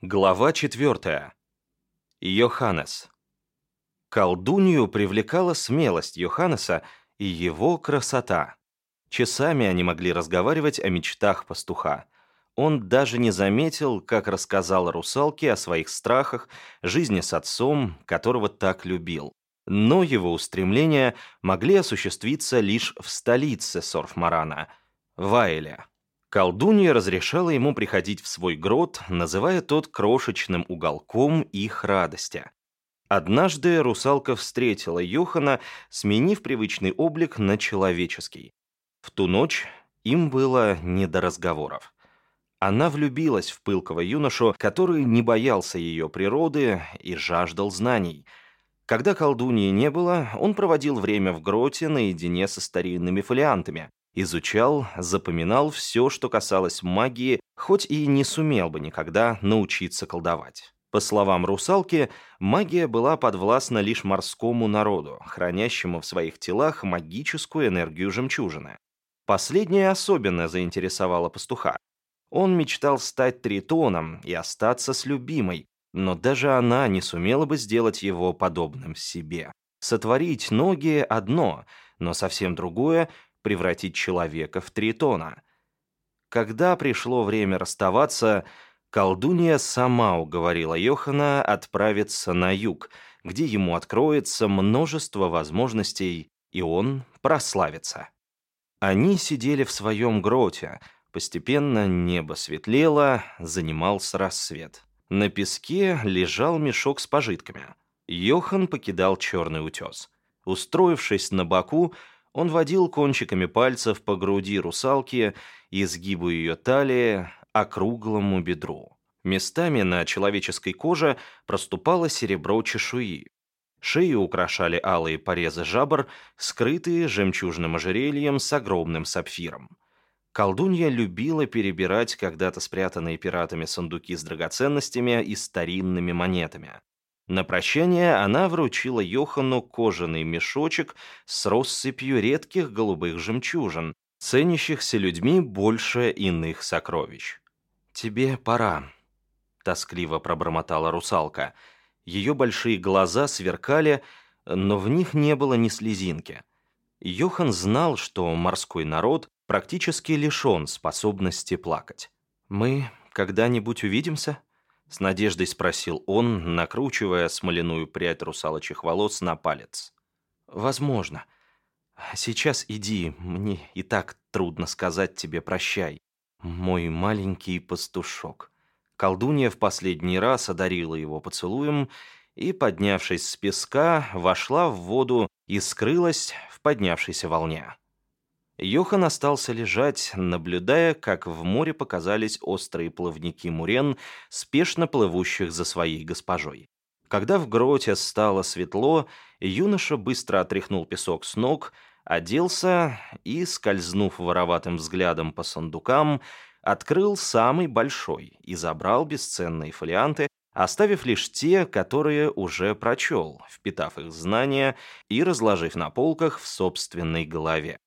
Глава 4. Йоханнес. Колдунью привлекала смелость Йоханнеса и его красота. Часами они могли разговаривать о мечтах пастуха. Он даже не заметил, как рассказал русалке о своих страхах, жизни с отцом, которого так любил. Но его устремления могли осуществиться лишь в столице Сорфмарана, Ваэля. Колдунья разрешала ему приходить в свой грот, называя тот крошечным уголком их радости. Однажды русалка встретила Йохана, сменив привычный облик на человеческий. В ту ночь им было не до разговоров. Она влюбилась в пылкого юношу, который не боялся ее природы и жаждал знаний. Когда колдуньи не было, он проводил время в гроте наедине со старинными фолиантами, изучал, запоминал все, что касалось магии, хоть и не сумел бы никогда научиться колдовать. По словам русалки, магия была подвластна лишь морскому народу, хранящему в своих телах магическую энергию жемчужины. Последнее особенно заинтересовало пастуха. Он мечтал стать тритоном и остаться с любимой, но даже она не сумела бы сделать его подобным себе. Сотворить ноги – одно, но совсем другое превратить человека в тритона. Когда пришло время расставаться, колдунья сама уговорила Йохана отправиться на юг, где ему откроется множество возможностей, и он прославится. Они сидели в своем гроте, постепенно небо светлело, занимался рассвет. На песке лежал мешок с пожитками. Йохан покидал черный утес. Устроившись на боку, он водил кончиками пальцев по груди русалки, изгибу ее талии, округлому бедру. Местами на человеческой коже проступало серебро чешуи. Шею украшали алые порезы жабр, скрытые жемчужным ожерельем с огромным сапфиром. Колдунья любила перебирать когда-то спрятанные пиратами сундуки с драгоценностями и старинными монетами. На прощание она вручила Йохану кожаный мешочек с россыпью редких голубых жемчужин, ценящихся людьми больше иных сокровищ. «Тебе пора», — тоскливо пробормотала русалка. Ее большие глаза сверкали, но в них не было ни слезинки. Йохан знал, что морской народ практически лишен способности плакать. «Мы когда-нибудь увидимся?» С надеждой спросил он, накручивая смоляную прядь русалочьих волос на палец. «Возможно. Сейчас иди, мне и так трудно сказать тебе прощай, мой маленький пастушок». Колдунья в последний раз одарила его поцелуем и, поднявшись с песка, вошла в воду и скрылась в поднявшейся волне. Йохан остался лежать, наблюдая, как в море показались острые плавники мурен, спешно плывущих за своей госпожой. Когда в гроте стало светло, юноша быстро отряхнул песок с ног, оделся и, скользнув вороватым взглядом по сундукам, открыл самый большой и забрал бесценные фолианты, оставив лишь те, которые уже прочел, впитав их знания и разложив на полках в собственной голове.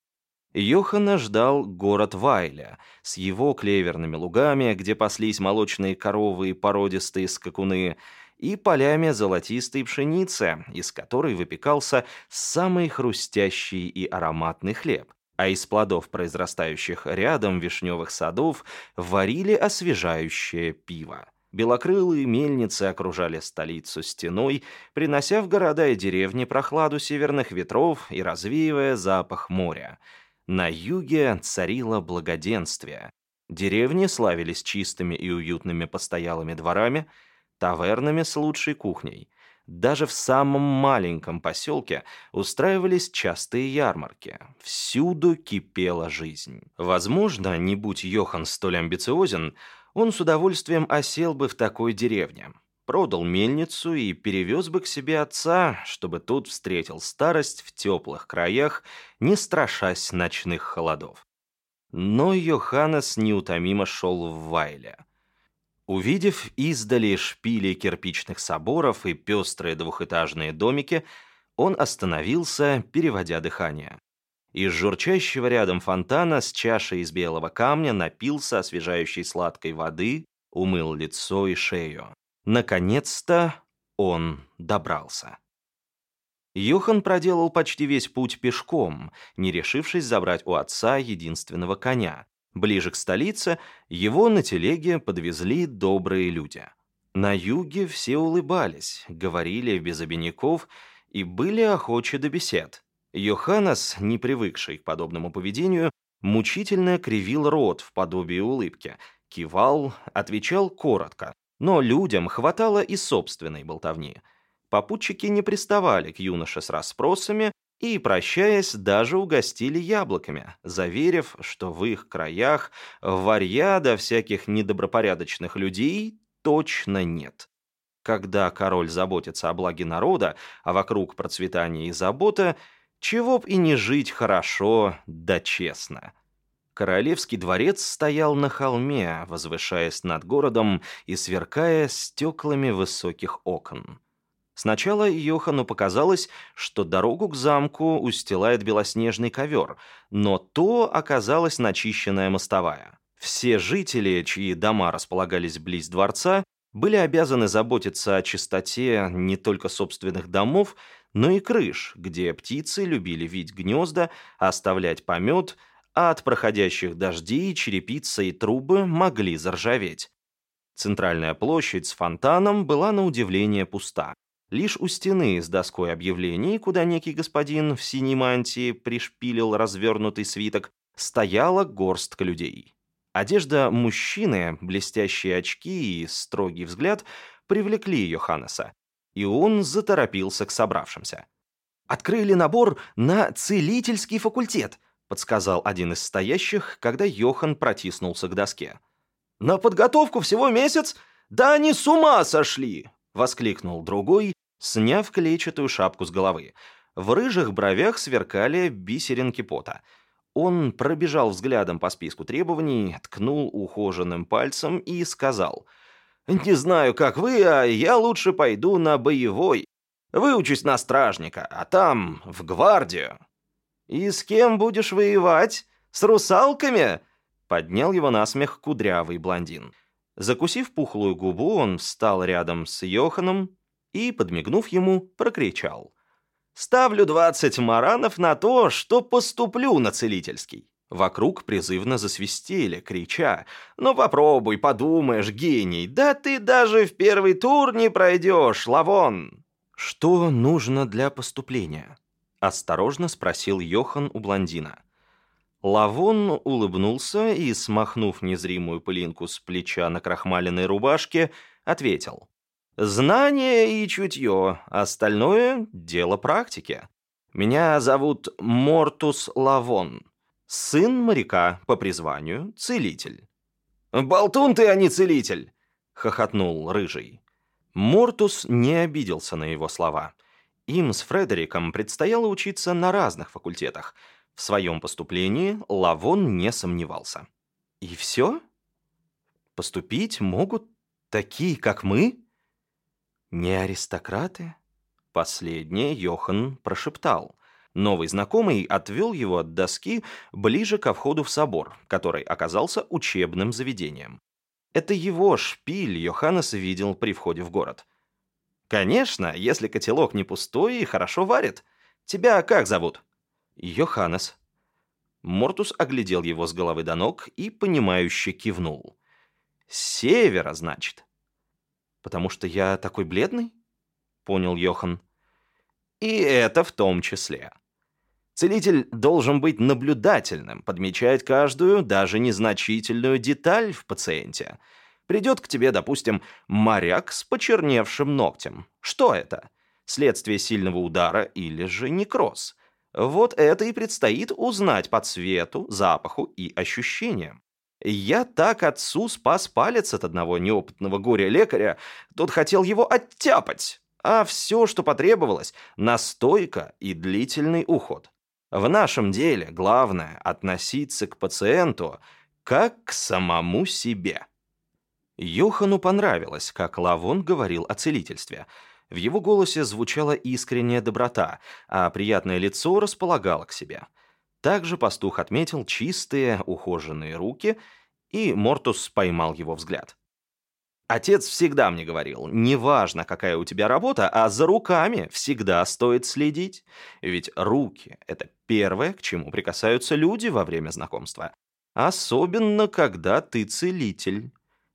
Йохана ждал город Вайля с его клеверными лугами, где паслись молочные коровы и породистые скакуны, и полями золотистой пшеницы, из которой выпекался самый хрустящий и ароматный хлеб, а из плодов, произрастающих рядом вишневых садов, варили освежающее пиво. Белокрылые мельницы окружали столицу стеной, принося в города и деревни прохладу северных ветров и развеивая запах моря – на юге царило благоденствие. Деревни славились чистыми и уютными постоялыми дворами, тавернами с лучшей кухней. Даже в самом маленьком поселке устраивались частые ярмарки. Всюду кипела жизнь. Возможно, не будь Йохан столь амбициозен, он с удовольствием осел бы в такой деревне продал мельницу и перевез бы к себе отца, чтобы тот встретил старость в теплых краях, не страшась ночных холодов. Но Йоханнес неутомимо шел в Вайле. Увидев издали шпили кирпичных соборов и пестрые двухэтажные домики, он остановился, переводя дыхание. Из журчащего рядом фонтана с чашей из белого камня напился освежающей сладкой воды умыл лицо и шею. Наконец-то он добрался. Йохан проделал почти весь путь пешком, не решившись забрать у отца единственного коня. Ближе к столице его на телеге подвезли добрые люди. На юге все улыбались, говорили без обиняков и были охочи до бесед. Йоханнес, не привыкший к подобному поведению, мучительно кривил рот в подобии улыбки, кивал, отвечал коротко, но людям хватало и собственной болтовни. Попутчики не приставали к юноше с расспросами и, прощаясь, даже угостили яблоками, заверив, что в их краях варья до всяких недобропорядочных людей точно нет. Когда король заботится о благе народа, а вокруг процветание и забота, чего б и не жить хорошо да честно. Королевский дворец стоял на холме, возвышаясь над городом и сверкая стеклами высоких окон. Сначала Йохану показалось, что дорогу к замку устилает белоснежный ковер, но то оказалась начищенная мостовая. Все жители, чьи дома располагались близ дворца, были обязаны заботиться о чистоте не только собственных домов, но и крыш, где птицы любили вить гнезда, оставлять помет, а от проходящих дождей черепица и трубы могли заржаветь. Центральная площадь с фонтаном была на удивление пуста. Лишь у стены с доской объявлений, куда некий господин в синей мантии пришпилил развернутый свиток, стояла горстка людей. Одежда мужчины, блестящие очки и строгий взгляд привлекли Йоханнеса, и он заторопился к собравшимся. «Открыли набор на целительский факультет», подсказал один из стоящих, когда Йохан протиснулся к доске. «На подготовку всего месяц? Да они с ума сошли!» воскликнул другой, сняв клетчатую шапку с головы. В рыжих бровях сверкали бисеринки пота – он пробежал взглядом по списку требований, ткнул ухоженным пальцем и сказал, «Не знаю, как вы, а я лучше пойду на боевой. Выучусь на стражника, а там в гвардию». «И с кем будешь воевать? С русалками?» Поднял его на смех кудрявый блондин. Закусив пухлую губу, он встал рядом с Йоханом и, подмигнув ему, прокричал. Ставлю 20 маранов на то, что поступлю на целительский». Вокруг призывно засвистели, крича «Ну попробуй, подумаешь, гений, да ты даже в первый тур не пройдешь, Лавон!» «Что нужно для поступления?» – осторожно спросил Йохан у блондина. Лавон улыбнулся и, смахнув незримую пылинку с плеча на крахмаленной рубашке, ответил. Знание и чутье, остальное — дело практики. Меня зовут Мортус Лавон, сын моряка по призванию, целитель». «Болтун ты, а не целитель!» — хохотнул Рыжий. Мортус не обиделся на его слова. Им с Фредериком предстояло учиться на разных факультетах. В своем поступлении Лавон не сомневался. «И все? Поступить могут такие, как мы?» «Не аристократы?» Последнее Йохан прошептал. Новый знакомый отвел его от доски ближе ко входу в собор, который оказался учебным заведением. Это его шпиль Йоханнес видел при входе в город. «Конечно, если котелок не пустой и хорошо варит. Тебя как зовут?» «Йоханнес». Мортус оглядел его с головы до ног и, понимающе кивнул. «С севера, значит?» «Потому что я такой бледный?» — понял Йохан. «И это в том числе. Целитель должен быть наблюдательным, подмечать каждую, даже незначительную деталь в пациенте. Придет к тебе, допустим, моряк с почерневшим ногтем. Что это? Следствие сильного удара или же некроз?» Вот это и предстоит узнать по цвету, запаху и ощущениям. Я так отцу спас палец от одного неопытного горя-лекаря, тот хотел его оттяпать. А все, что потребовалось, настойка и длительный уход. В нашем деле главное относиться к пациенту как к самому себе. Йохану понравилось, как Лавон говорил о целительстве. В его голосе звучала искренняя доброта, а приятное лицо располагало к себе – также пастух отметил чистые, ухоженные руки, и Мортус поймал его взгляд. Отец всегда мне говорил, неважно, какая у тебя работа, а за руками всегда стоит следить. Ведь руки — это первое, к чему прикасаются люди во время знакомства. Особенно, когда ты целитель.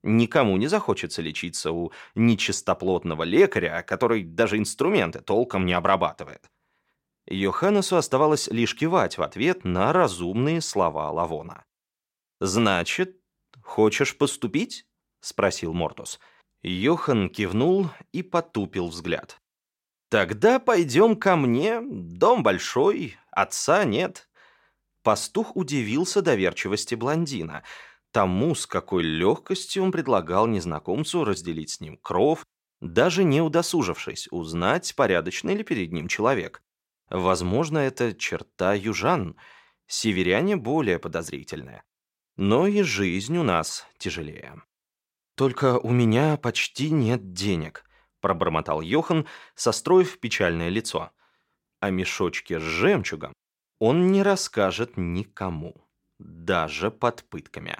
Никому не захочется лечиться у нечистоплотного лекаря, который даже инструменты толком не обрабатывает. Йоханнесу оставалось лишь кивать в ответ на разумные слова Лавона. «Значит, хочешь поступить?» — спросил Мортус. Йохан кивнул и потупил взгляд. «Тогда пойдем ко мне. Дом большой, отца нет». Пастух удивился доверчивости блондина, тому, с какой легкостью он предлагал незнакомцу разделить с ним кров, даже не удосужившись узнать, порядочный ли перед ним человек. Возможно, это черта южан. Северяне более подозрительные. Но и жизнь у нас тяжелее. «Только у меня почти нет денег», — пробормотал Йохан, состроив печальное лицо. О мешочке с жемчугом он не расскажет никому, даже под пытками.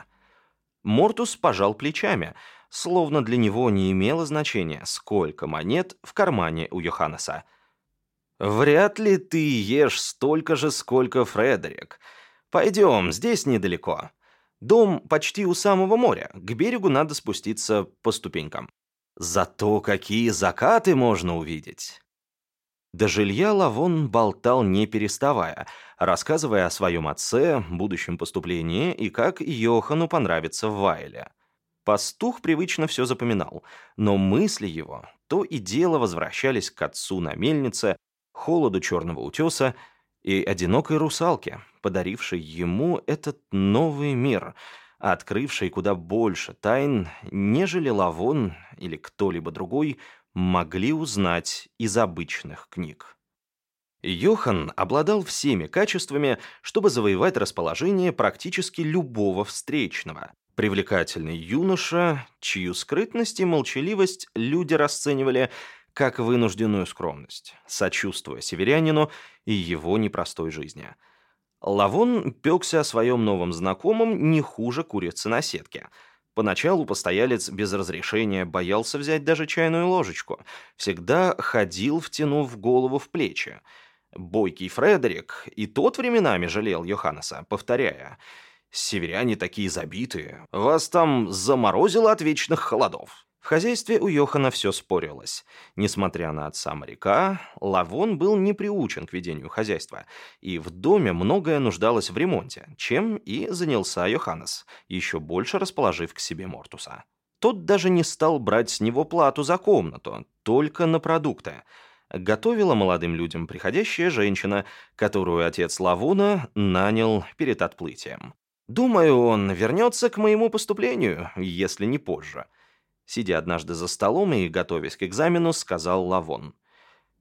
Мортус пожал плечами, словно для него не имело значения, сколько монет в кармане у Йоханнеса. «Вряд ли ты ешь столько же, сколько Фредерик. Пойдем, здесь недалеко. Дом почти у самого моря, к берегу надо спуститься по ступенькам. Зато какие закаты можно увидеть!» До жилья Лавон болтал не переставая, рассказывая о своем отце, будущем поступлении и как Йохану понравится в Вайле. Пастух привычно все запоминал, но мысли его то и дело возвращались к отцу на мельнице, холоду черного утеса и одинокой русалке, подарившей ему этот новый мир, открывший куда больше тайн, нежели Лавон или кто-либо другой могли узнать из обычных книг. Йохан обладал всеми качествами, чтобы завоевать расположение практически любого встречного. Привлекательный юноша, чью скрытность и молчаливость люди расценивали как вынужденную скромность, сочувствуя северянину и его непростой жизни. Лавон пекся о своем новом знакомом не хуже курицы на сетке. Поначалу постоялец без разрешения боялся взять даже чайную ложечку, всегда ходил, втянув голову в плечи. Бойкий Фредерик и тот временами жалел Йоханнеса, повторяя «Северяне такие забитые, вас там заморозило от вечных холодов». В хозяйстве у Йохана все спорилось. Несмотря на отца моряка, Лавон был не приучен к ведению хозяйства, и в доме многое нуждалось в ремонте, чем и занялся Йоханнес, еще больше расположив к себе Мортуса. Тот даже не стал брать с него плату за комнату, только на продукты. Готовила молодым людям приходящая женщина, которую отец Лавуна нанял перед отплытием. «Думаю, он вернется к моему поступлению, если не позже», Сидя однажды за столом и готовясь к экзамену, сказал Лавон.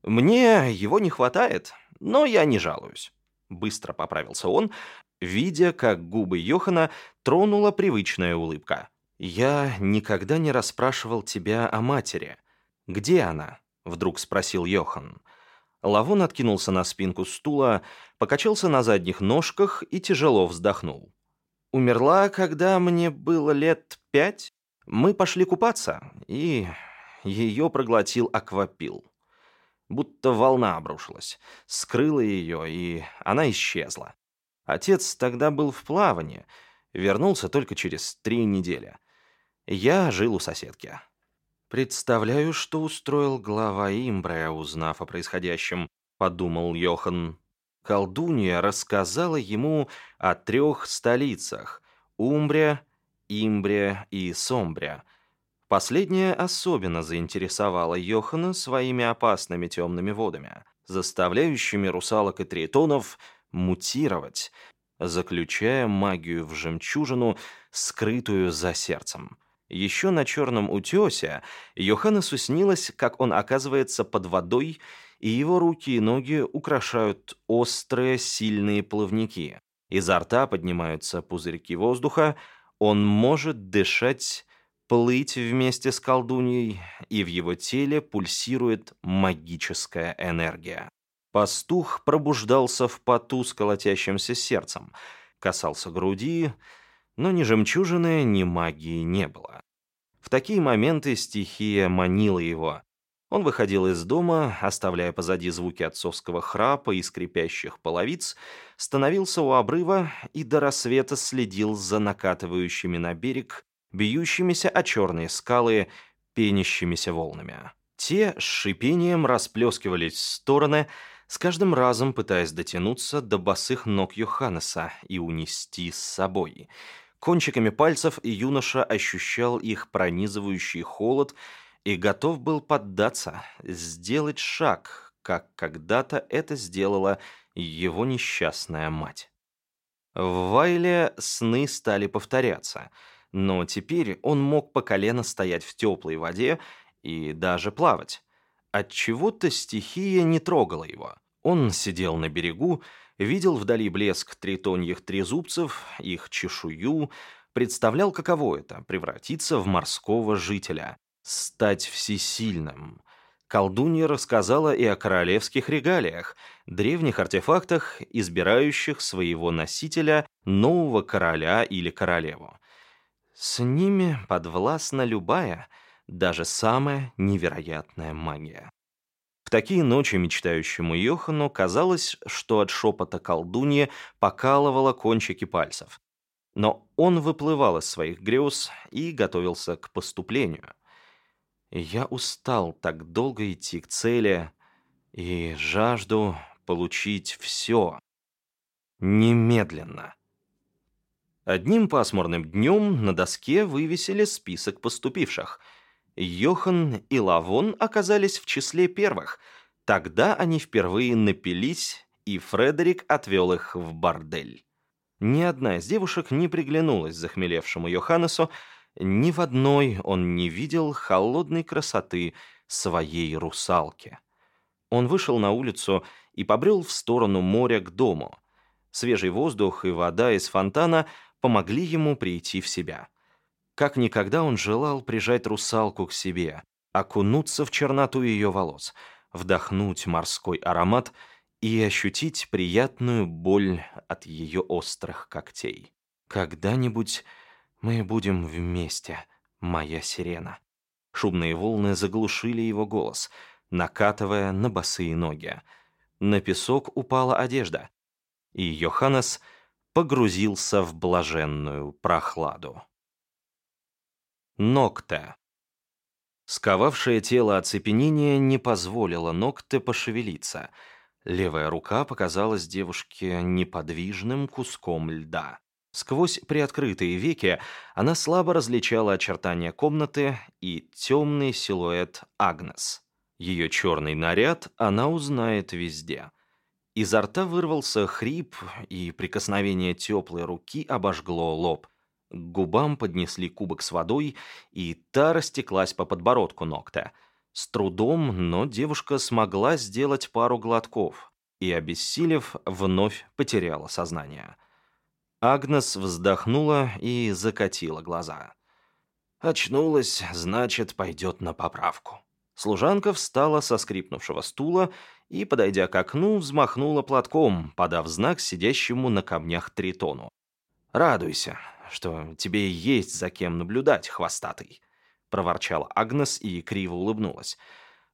«Мне его не хватает, но я не жалуюсь». Быстро поправился он, видя, как губы Йохана тронула привычная улыбка. «Я никогда не расспрашивал тебя о матери. Где она?» — вдруг спросил Йохан. Лавон откинулся на спинку стула, покачался на задних ножках и тяжело вздохнул. «Умерла, когда мне было лет пять?» Мы пошли купаться, и ее проглотил аквапил. Будто волна обрушилась, скрыла ее, и она исчезла. Отец тогда был в плавании, вернулся только через три недели. Я жил у соседки. «Представляю, что устроил глава Имбрая, узнав о происходящем», — подумал Йохан. Колдунья рассказала ему о трех столицах — Умбрия, Имбрия и Сомбрия. Последняя особенно заинтересовала Йохана своими опасными темными водами, заставляющими русалок и тритонов мутировать, заключая магию в жемчужину, скрытую за сердцем. Еще на черном утесе Йоханнесу снилось, как он оказывается под водой, и его руки и ноги украшают острые сильные плавники. Изо рта поднимаются пузырьки воздуха, он может дышать, плыть вместе с колдуньей, и в его теле пульсирует магическая энергия. Пастух пробуждался в поту с колотящимся сердцем, касался груди, но ни жемчужины, ни магии не было. В такие моменты стихия манила его. Он выходил из дома, оставляя позади звуки отцовского храпа и скрипящих половиц, становился у обрыва и до рассвета следил за накатывающими на берег, бьющимися о черные скалы, пенящимися волнами. Те с шипением расплескивались в стороны, с каждым разом пытаясь дотянуться до босых ног Йоханнеса и унести с собой. Кончиками пальцев юноша ощущал их пронизывающий холод и готов был поддаться, сделать шаг, как когда-то это сделала его несчастная мать. В Вайле сны стали повторяться, но теперь он мог по колено стоять в теплой воде и даже плавать. Отчего-то стихия не трогала его. Он сидел на берегу, видел вдали блеск тритоньих трезубцев, их чешую, представлял, каково это — превратиться в морского жителя, стать всесильным. Колдунья рассказала и о королевских регалиях, древних артефактах, избирающих своего носителя, нового короля или королеву. С ними подвластна любая, даже самая невероятная магия. В такие ночи мечтающему Йохану казалось, что от шепота колдуньи покалывало кончики пальцев. Но он выплывал из своих грез и готовился к поступлению — я устал так долго идти к цели и жажду получить все. Немедленно. Одним пасмурным днем на доске вывесили список поступивших. Йохан и Лавон оказались в числе первых. Тогда они впервые напились, и Фредерик отвел их в бордель. Ни одна из девушек не приглянулась захмелевшему Йоханнесу, ни в одной он не видел холодной красоты своей русалки. Он вышел на улицу и побрел в сторону моря к дому. Свежий воздух и вода из фонтана помогли ему прийти в себя. Как никогда он желал прижать русалку к себе, окунуться в черноту ее волос, вдохнуть морской аромат и ощутить приятную боль от ее острых когтей. Когда-нибудь мы будем вместе, моя сирена. Шумные волны заглушили его голос, накатывая на босые ноги. На песок упала одежда, и Йоханнес погрузился в блаженную прохладу. Нокте. Сковавшее тело оцепенение не позволило Нокте пошевелиться. Левая рука показалась девушке неподвижным куском льда. Сквозь приоткрытые веки она слабо различала очертания комнаты и темный силуэт Агнес. Ее черный наряд она узнает везде. Изо рта вырвался хрип, и прикосновение теплой руки обожгло лоб. К губам поднесли кубок с водой, и та растеклась по подбородку ногтя. С трудом, но девушка смогла сделать пару глотков и, обессилев, вновь потеряла сознание. Агнес вздохнула и закатила глаза. Очнулась, значит, пойдет на поправку. Служанка встала со скрипнувшего стула и, подойдя к окну, взмахнула платком, подав знак сидящему на камнях Тритону. «Радуйся, что тебе есть за кем наблюдать, хвостатый», — проворчала Агнес и криво улыбнулась.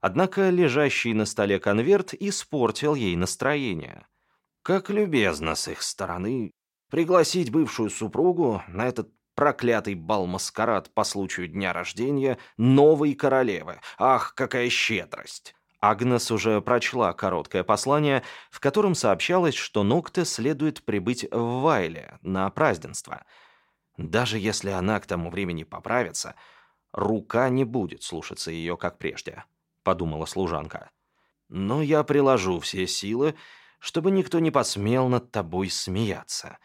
Однако лежащий на столе конверт испортил ей настроение. Как любезно с их стороны Пригласить бывшую супругу на этот проклятый бал-маскарад по случаю дня рождения новой королевы. Ах, какая щедрость! Агнес уже прочла короткое послание, в котором сообщалось, что Нокте следует прибыть в Вайле на празднество. Даже если она к тому времени поправится, рука не будет слушаться ее, как прежде, подумала служанка. Но я приложу все силы, чтобы никто не посмел над тобой смеяться.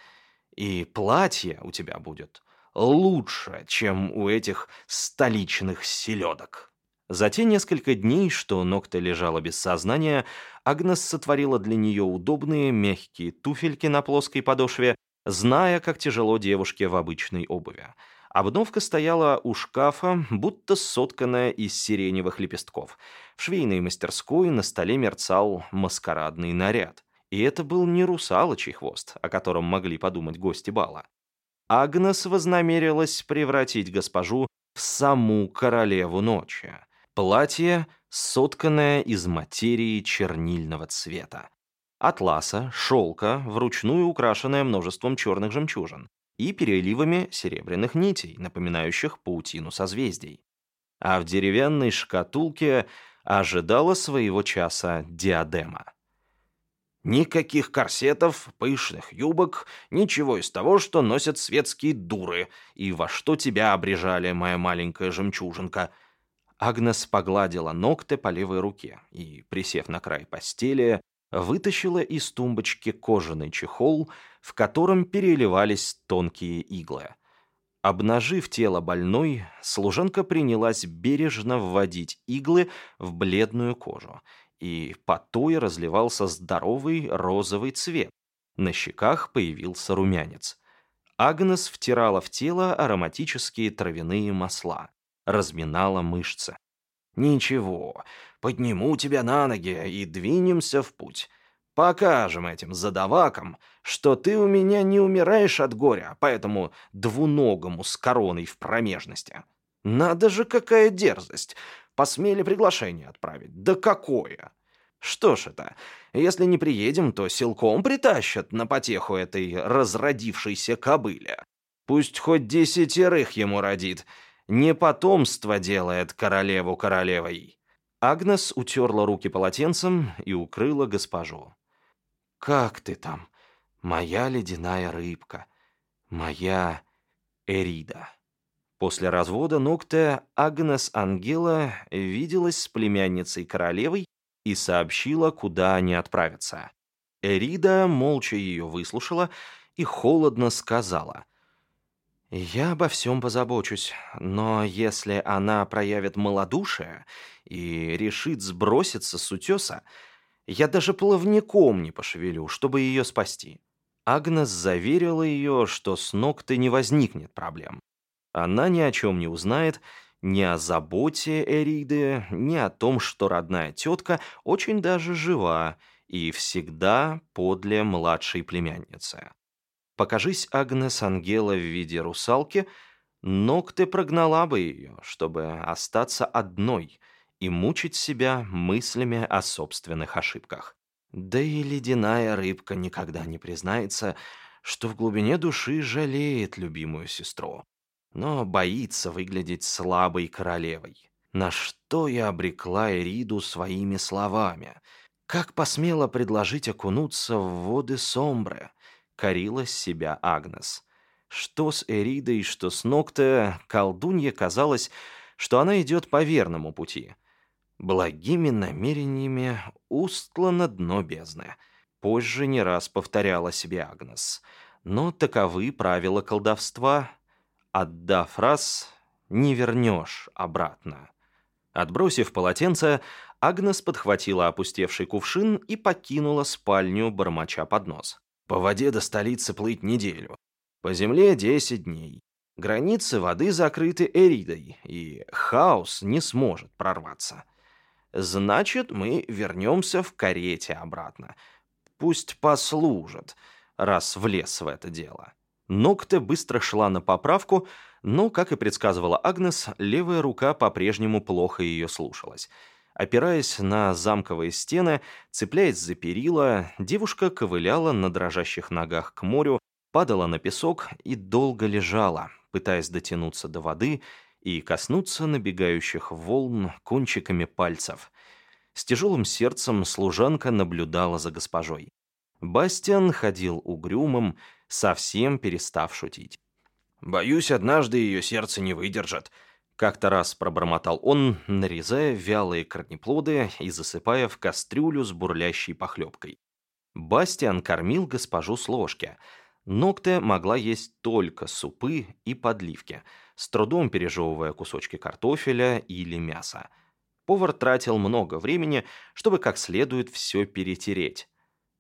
И платье у тебя будет лучше, чем у этих столичных селедок. За те несколько дней, что Нокта лежала без сознания, Агнес сотворила для нее удобные мягкие туфельки на плоской подошве, зная, как тяжело девушке в обычной обуви. Обновка стояла у шкафа, будто сотканная из сиреневых лепестков. В швейной мастерской на столе мерцал маскарадный наряд. И это был не русалочий хвост, о котором могли подумать гости бала. Агнес вознамерилась превратить госпожу в саму королеву ночи. Платье, сотканное из материи чернильного цвета. Атласа, шелка, вручную украшенное множеством черных жемчужин и переливами серебряных нитей, напоминающих паутину созвездий. А в деревянной шкатулке ожидала своего часа диадема. Никаких корсетов, пышных юбок, ничего из того, что носят светские дуры, и во что тебя обрежали, моя маленькая жемчужинка. Агнес погладила ногты по левой руке и, присев на край постели, вытащила из тумбочки кожаный чехол, в котором переливались тонкие иглы. Обнажив тело больной, служанка принялась бережно вводить иглы в бледную кожу, и по разливался здоровый розовый цвет. На щеках появился румянец. Агнес втирала в тело ароматические травяные масла, разминала мышцы. «Ничего, подниму тебя на ноги и двинемся в путь. Покажем этим задавакам, что ты у меня не умираешь от горя, поэтому двуногому с короной в промежности. Надо же, какая дерзость! Посмели приглашение отправить. Да какое! Что ж это, если не приедем, то силком притащат на потеху этой разродившейся кобыле. Пусть хоть десятерых ему родит. Не потомство делает королеву королевой. Агнес утерла руки полотенцем и укрыла госпожу. Как ты там, моя ледяная рыбка, моя Эрида? После развода Нокте Агнес Ангела виделась с племянницей королевой и сообщила, куда они отправятся. Эрида молча ее выслушала и холодно сказала. «Я обо всем позабочусь, но если она проявит малодушие и решит сброситься с утеса, я даже плавником не пошевелю, чтобы ее спасти. Агнес заверила ее, что с Ногты не возникнет проблем. Она ни о чем не узнает, ни о заботе Эриды, ни о том, что родная тетка очень даже жива и всегда подле младшей племянницы. Покажись Агнес Ангела в виде русалки, Ногты прогнала бы ее, чтобы остаться одной — и мучить себя мыслями о собственных ошибках. Да и ледяная рыбка никогда не признается, что в глубине души жалеет любимую сестру, но боится выглядеть слабой королевой. На что я обрекла Эриду своими словами? Как посмела предложить окунуться в воды Сомбре? Корила себя Агнес. Что с Эридой, что с Нокте, колдунье казалось, что она идет по верному пути — Благими намерениями устлано дно бездны. Позже не раз повторяла себе Агнес. Но таковы правила колдовства. Отдав раз, не вернешь обратно. Отбросив полотенце, Агнес подхватила опустевший кувшин и покинула спальню, бормоча под нос. По воде до столицы плыть неделю. По земле десять дней. Границы воды закрыты эридой, и хаос не сможет прорваться. Значит, мы вернемся в карете обратно. Пусть послужат, раз влез в это дело. Ногте быстро шла на поправку, но, как и предсказывала Агнес, левая рука по-прежнему плохо ее слушалась. Опираясь на замковые стены, цепляясь за перила, девушка ковыляла на дрожащих ногах к морю, падала на песок и долго лежала, пытаясь дотянуться до воды и коснуться набегающих волн кончиками пальцев. С тяжелым сердцем служанка наблюдала за госпожой. Бастиан ходил угрюмым, совсем перестав шутить. «Боюсь, однажды ее сердце не выдержит», — как-то раз пробормотал он, нарезая вялые корнеплоды и засыпая в кастрюлю с бурлящей похлебкой. Бастиан кормил госпожу с ложки. Ногте могла есть только супы и подливки — с трудом пережевывая кусочки картофеля или мяса. Повар тратил много времени, чтобы как следует все перетереть.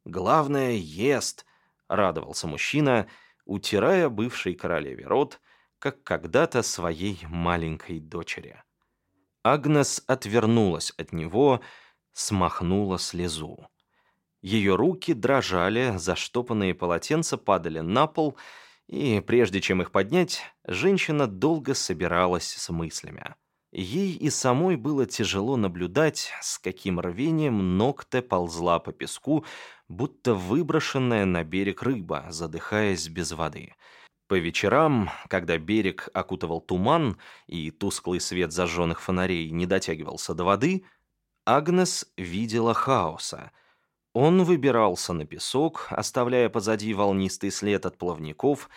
«Главное, ест», — радовался мужчина, утирая бывшей королеве рот, как когда-то своей маленькой дочери. Агнес отвернулась от него, смахнула слезу. Ее руки дрожали, заштопанные полотенца падали на пол — И прежде чем их поднять, женщина долго собиралась с мыслями. Ей и самой было тяжело наблюдать, с каким рвением Ногте ползла по песку, будто выброшенная на берег рыба, задыхаясь без воды. По вечерам, когда берег окутывал туман и тусклый свет зажженных фонарей не дотягивался до воды, Агнес видела хаоса. Он выбирался на песок, оставляя позади волнистый след от плавников,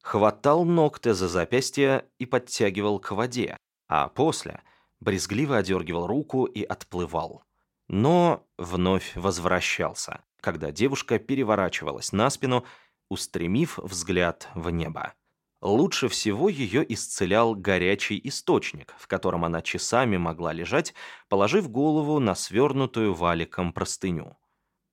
хватал ногты за запястье и подтягивал к воде, а после брезгливо одергивал руку и отплывал. Но вновь возвращался, когда девушка переворачивалась на спину, устремив взгляд в небо. Лучше всего ее исцелял горячий источник, в котором она часами могла лежать, положив голову на свернутую валиком простыню.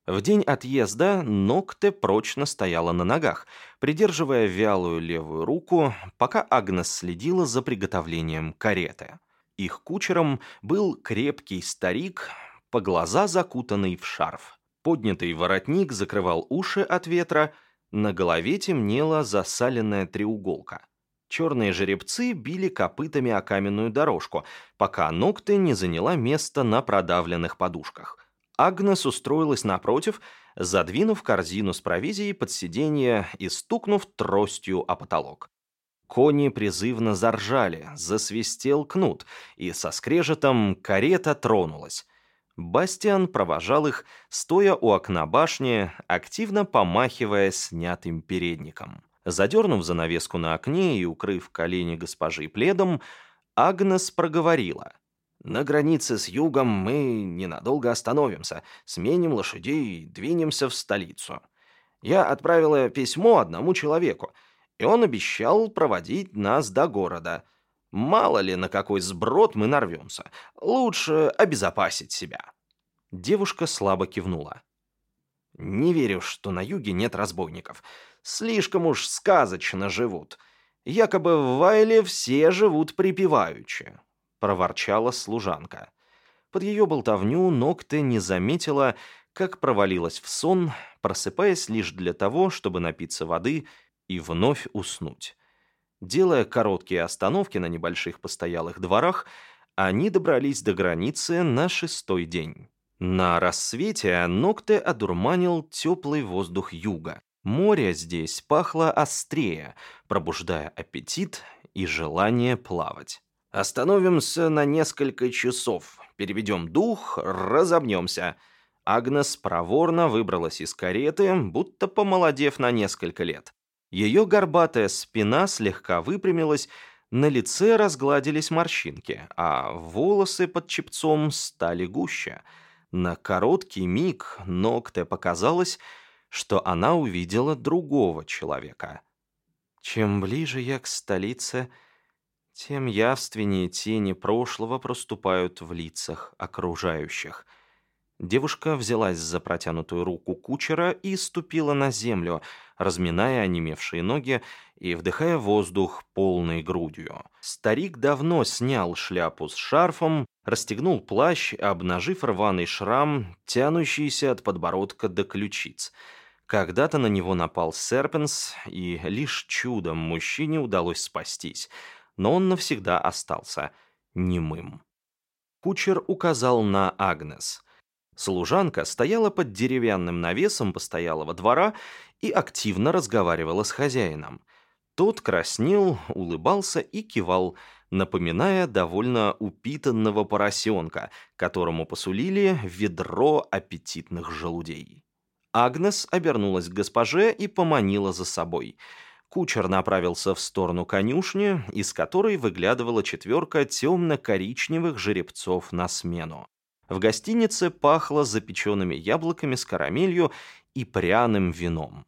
В день отъезда Нокте прочно стояла на ногах, придерживая вялую левую руку, пока Агнес следила за приготовлением кареты. Их кучером был крепкий старик, по глаза закутанный в шарф. Поднятый воротник закрывал уши от ветра, на голове темнела засаленная треуголка. Черные жеребцы били копытами о каменную дорожку, пока Нокте не заняла место на продавленных подушках. Агнес устроилась напротив, задвинув корзину с провизией под сиденье и стукнув тростью о потолок. Кони призывно заржали, засвистел кнут, и со скрежетом карета тронулась. Бастиан провожал их, стоя у окна башни, активно помахивая снятым передником. Задернув занавеску на окне и укрыв колени госпожи пледом, Агнес проговорила. На границе с югом мы ненадолго остановимся, сменим лошадей и двинемся в столицу. Я отправила письмо одному человеку, и он обещал проводить нас до города. Мало ли, на какой сброд мы нарвемся. Лучше обезопасить себя». Девушка слабо кивнула. «Не верю, что на юге нет разбойников. Слишком уж сказочно живут. Якобы в Вайле все живут припеваючи проворчала служанка. Под ее болтовню Ногте не заметила, как провалилась в сон, просыпаясь лишь для того, чтобы напиться воды и вновь уснуть. Делая короткие остановки на небольших постоялых дворах, они добрались до границы на шестой день. На рассвете Ногте одурманил теплый воздух юга. Море здесь пахло острее, пробуждая аппетит и желание плавать. Остановимся на несколько часов, переведем дух, разомнемся». Агнес проворно выбралась из кареты, будто помолодев на несколько лет. Ее горбатая спина слегка выпрямилась, на лице разгладились морщинки, а волосы под чепцом стали гуще. На короткий миг Ногте показалось, что она увидела другого человека. Чем ближе я к столице, тем явственнее тени прошлого проступают в лицах окружающих. Девушка взялась за протянутую руку кучера и ступила на землю, разминая онемевшие ноги и вдыхая воздух полной грудью. Старик давно снял шляпу с шарфом, расстегнул плащ, обнажив рваный шрам, тянущийся от подбородка до ключиц. Когда-то на него напал Серпенс, и лишь чудом мужчине удалось спастись — но он навсегда остался немым. Кучер указал на Агнес. Служанка стояла под деревянным навесом постоялого двора и активно разговаривала с хозяином. Тот краснел, улыбался и кивал, напоминая довольно упитанного поросенка, которому посулили ведро аппетитных желудей. Агнес обернулась к госпоже и поманила за собой – Кучер направился в сторону конюшни, из которой выглядывала четверка темно-коричневых жеребцов на смену. В гостинице пахло запеченными яблоками с карамелью и пряным вином.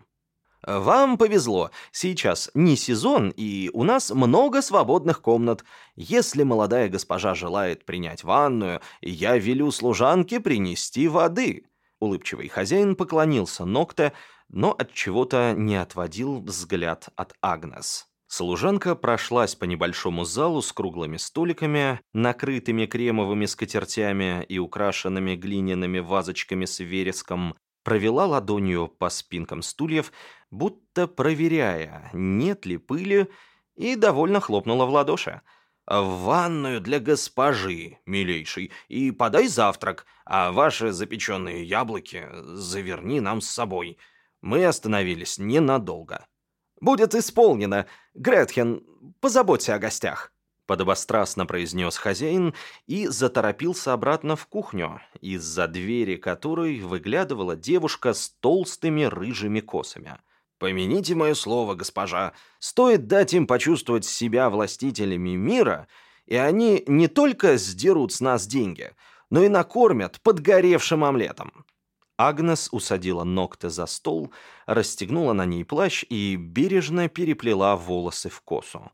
«Вам повезло. Сейчас не сезон, и у нас много свободных комнат. Если молодая госпожа желает принять ванную, я велю служанке принести воды». Улыбчивый хозяин поклонился Нокте, но от чего-то не отводил взгляд от Агнес. Служанка прошлась по небольшому залу с круглыми столиками, накрытыми кремовыми скатертями и украшенными глиняными вазочками с вереском. провела ладонью по спинкам стульев, будто проверяя, нет ли пыли, и довольно хлопнула в ладоши. «В ванную для госпожи, милейший, и подай завтрак, а ваши запеченные яблоки заверни нам с собой. Мы остановились ненадолго». «Будет исполнено. Гретхен, позаботься о гостях» подобострастно произнес хозяин и заторопился обратно в кухню, из-за двери которой выглядывала девушка с толстыми рыжими косами. «Помяните мое слово, госпожа, стоит дать им почувствовать себя властителями мира, и они не только сдерут с нас деньги, но и накормят подгоревшим омлетом». Агнес усадила ногты за стол, расстегнула на ней плащ и бережно переплела волосы в косу.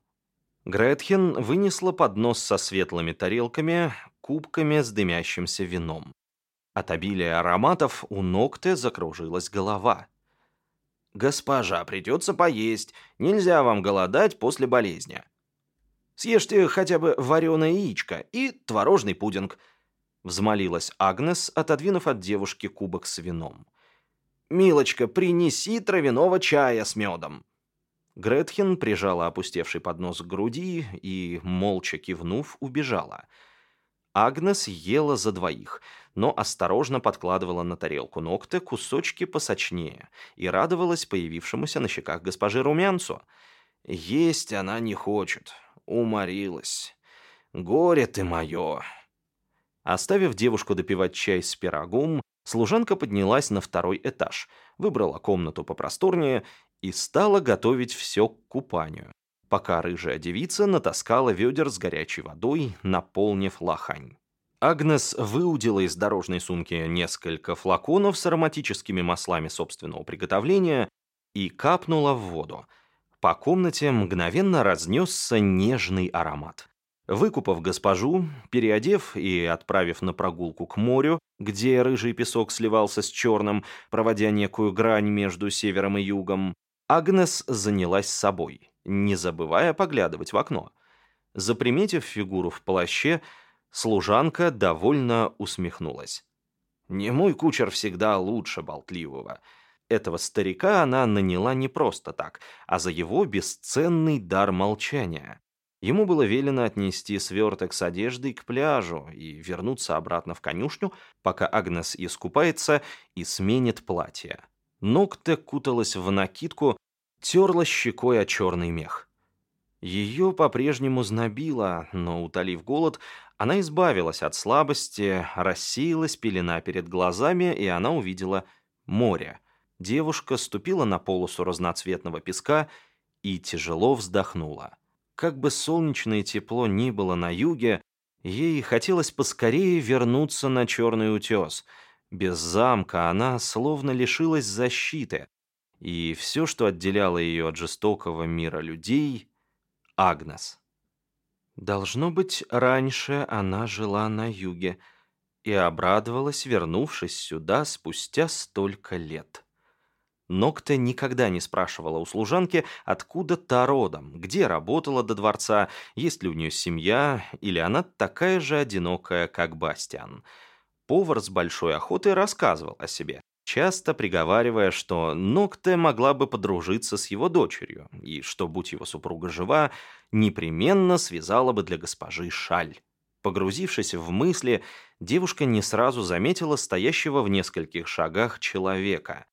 Гретхен вынесла поднос со светлыми тарелками, кубками с дымящимся вином. От обилия ароматов у Ногте закружилась голова. «Госпожа, придется поесть. Нельзя вам голодать после болезни. Съешьте хотя бы вареное яичко и творожный пудинг», — взмолилась Агнес, отодвинув от девушки кубок с вином. «Милочка, принеси травяного чая с медом». Гретхен прижала опустевший поднос к груди и, молча кивнув, убежала. Агнес ела за двоих, но осторожно подкладывала на тарелку ногты кусочки посочнее и радовалась появившемуся на щеках госпожи румянцу. Есть она не хочет, уморилась. Горе ты мое. Оставив девушку допивать чай с пирогом, служанка поднялась на второй этаж, выбрала комнату попросторнее и стала готовить все к купанию, пока рыжая девица натаскала ведер с горячей водой, наполнив лохань. Агнес выудила из дорожной сумки несколько флаконов с ароматическими маслами собственного приготовления и капнула в воду. По комнате мгновенно разнесся нежный аромат. Выкупав госпожу, переодев и отправив на прогулку к морю, где рыжий песок сливался с черным, проводя некую грань между севером и югом, Агнес занялась собой, не забывая поглядывать в окно. Заприметив фигуру в плаще, служанка довольно усмехнулась. «Не мой кучер всегда лучше болтливого». Этого старика она наняла не просто так, а за его бесценный дар молчания. Ему было велено отнести сверток с одеждой к пляжу и вернуться обратно в конюшню, пока Агнес искупается и сменит платье. Ногте куталась в накидку, терла щекой о черный мех. Ее по-прежнему знобило, но, утолив голод, она избавилась от слабости, рассеялась пелена перед глазами, и она увидела море. Девушка ступила на полосу разноцветного песка и тяжело вздохнула. Как бы солнечное тепло ни было на юге, ей хотелось поскорее вернуться на черный утес — без замка она словно лишилась защиты, и все, что отделяло ее от жестокого мира людей — Агнес. Должно быть, раньше она жила на юге и обрадовалась, вернувшись сюда спустя столько лет. Нокта никогда не спрашивала у служанки, откуда та родом, где работала до дворца, есть ли у нее семья, или она такая же одинокая, как Бастиан — повар с большой охотой рассказывал о себе, часто приговаривая, что Нокте могла бы подружиться с его дочерью, и что, будь его супруга жива, непременно связала бы для госпожи шаль. Погрузившись в мысли, девушка не сразу заметила стоящего в нескольких шагах человека.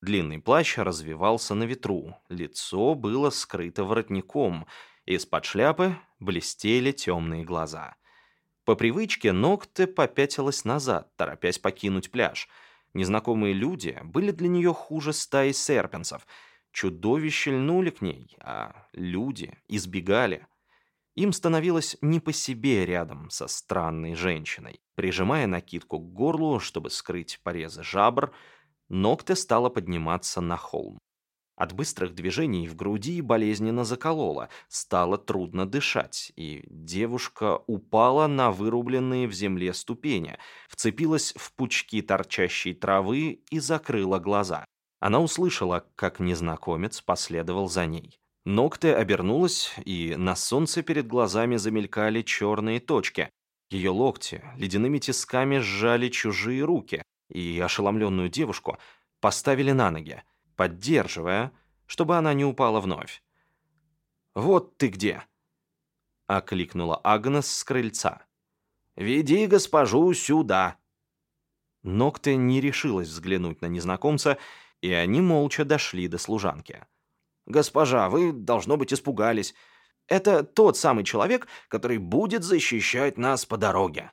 Длинный плащ развивался на ветру, лицо было скрыто воротником, из-под шляпы блестели темные глаза — по привычке Ногте попятилась назад, торопясь покинуть пляж. Незнакомые люди были для нее хуже стаи серпенсов. Чудовища льнули к ней, а люди избегали. Им становилось не по себе рядом со странной женщиной. Прижимая накидку к горлу, чтобы скрыть порезы жабр, Ногте стала подниматься на холм. От быстрых движений в груди болезненно заколола, стало трудно дышать, и девушка упала на вырубленные в земле ступени, вцепилась в пучки торчащей травы и закрыла глаза. Она услышала, как незнакомец последовал за ней. Ногте обернулась, и на солнце перед глазами замелькали черные точки. Ее локти ледяными тисками сжали чужие руки, и ошеломленную девушку поставили на ноги, поддерживая, чтобы она не упала вновь. «Вот ты где!» — окликнула Агнес с крыльца. «Веди госпожу сюда!» Нокте не решилась взглянуть на незнакомца, и они молча дошли до служанки. «Госпожа, вы, должно быть, испугались. Это тот самый человек, который будет защищать нас по дороге.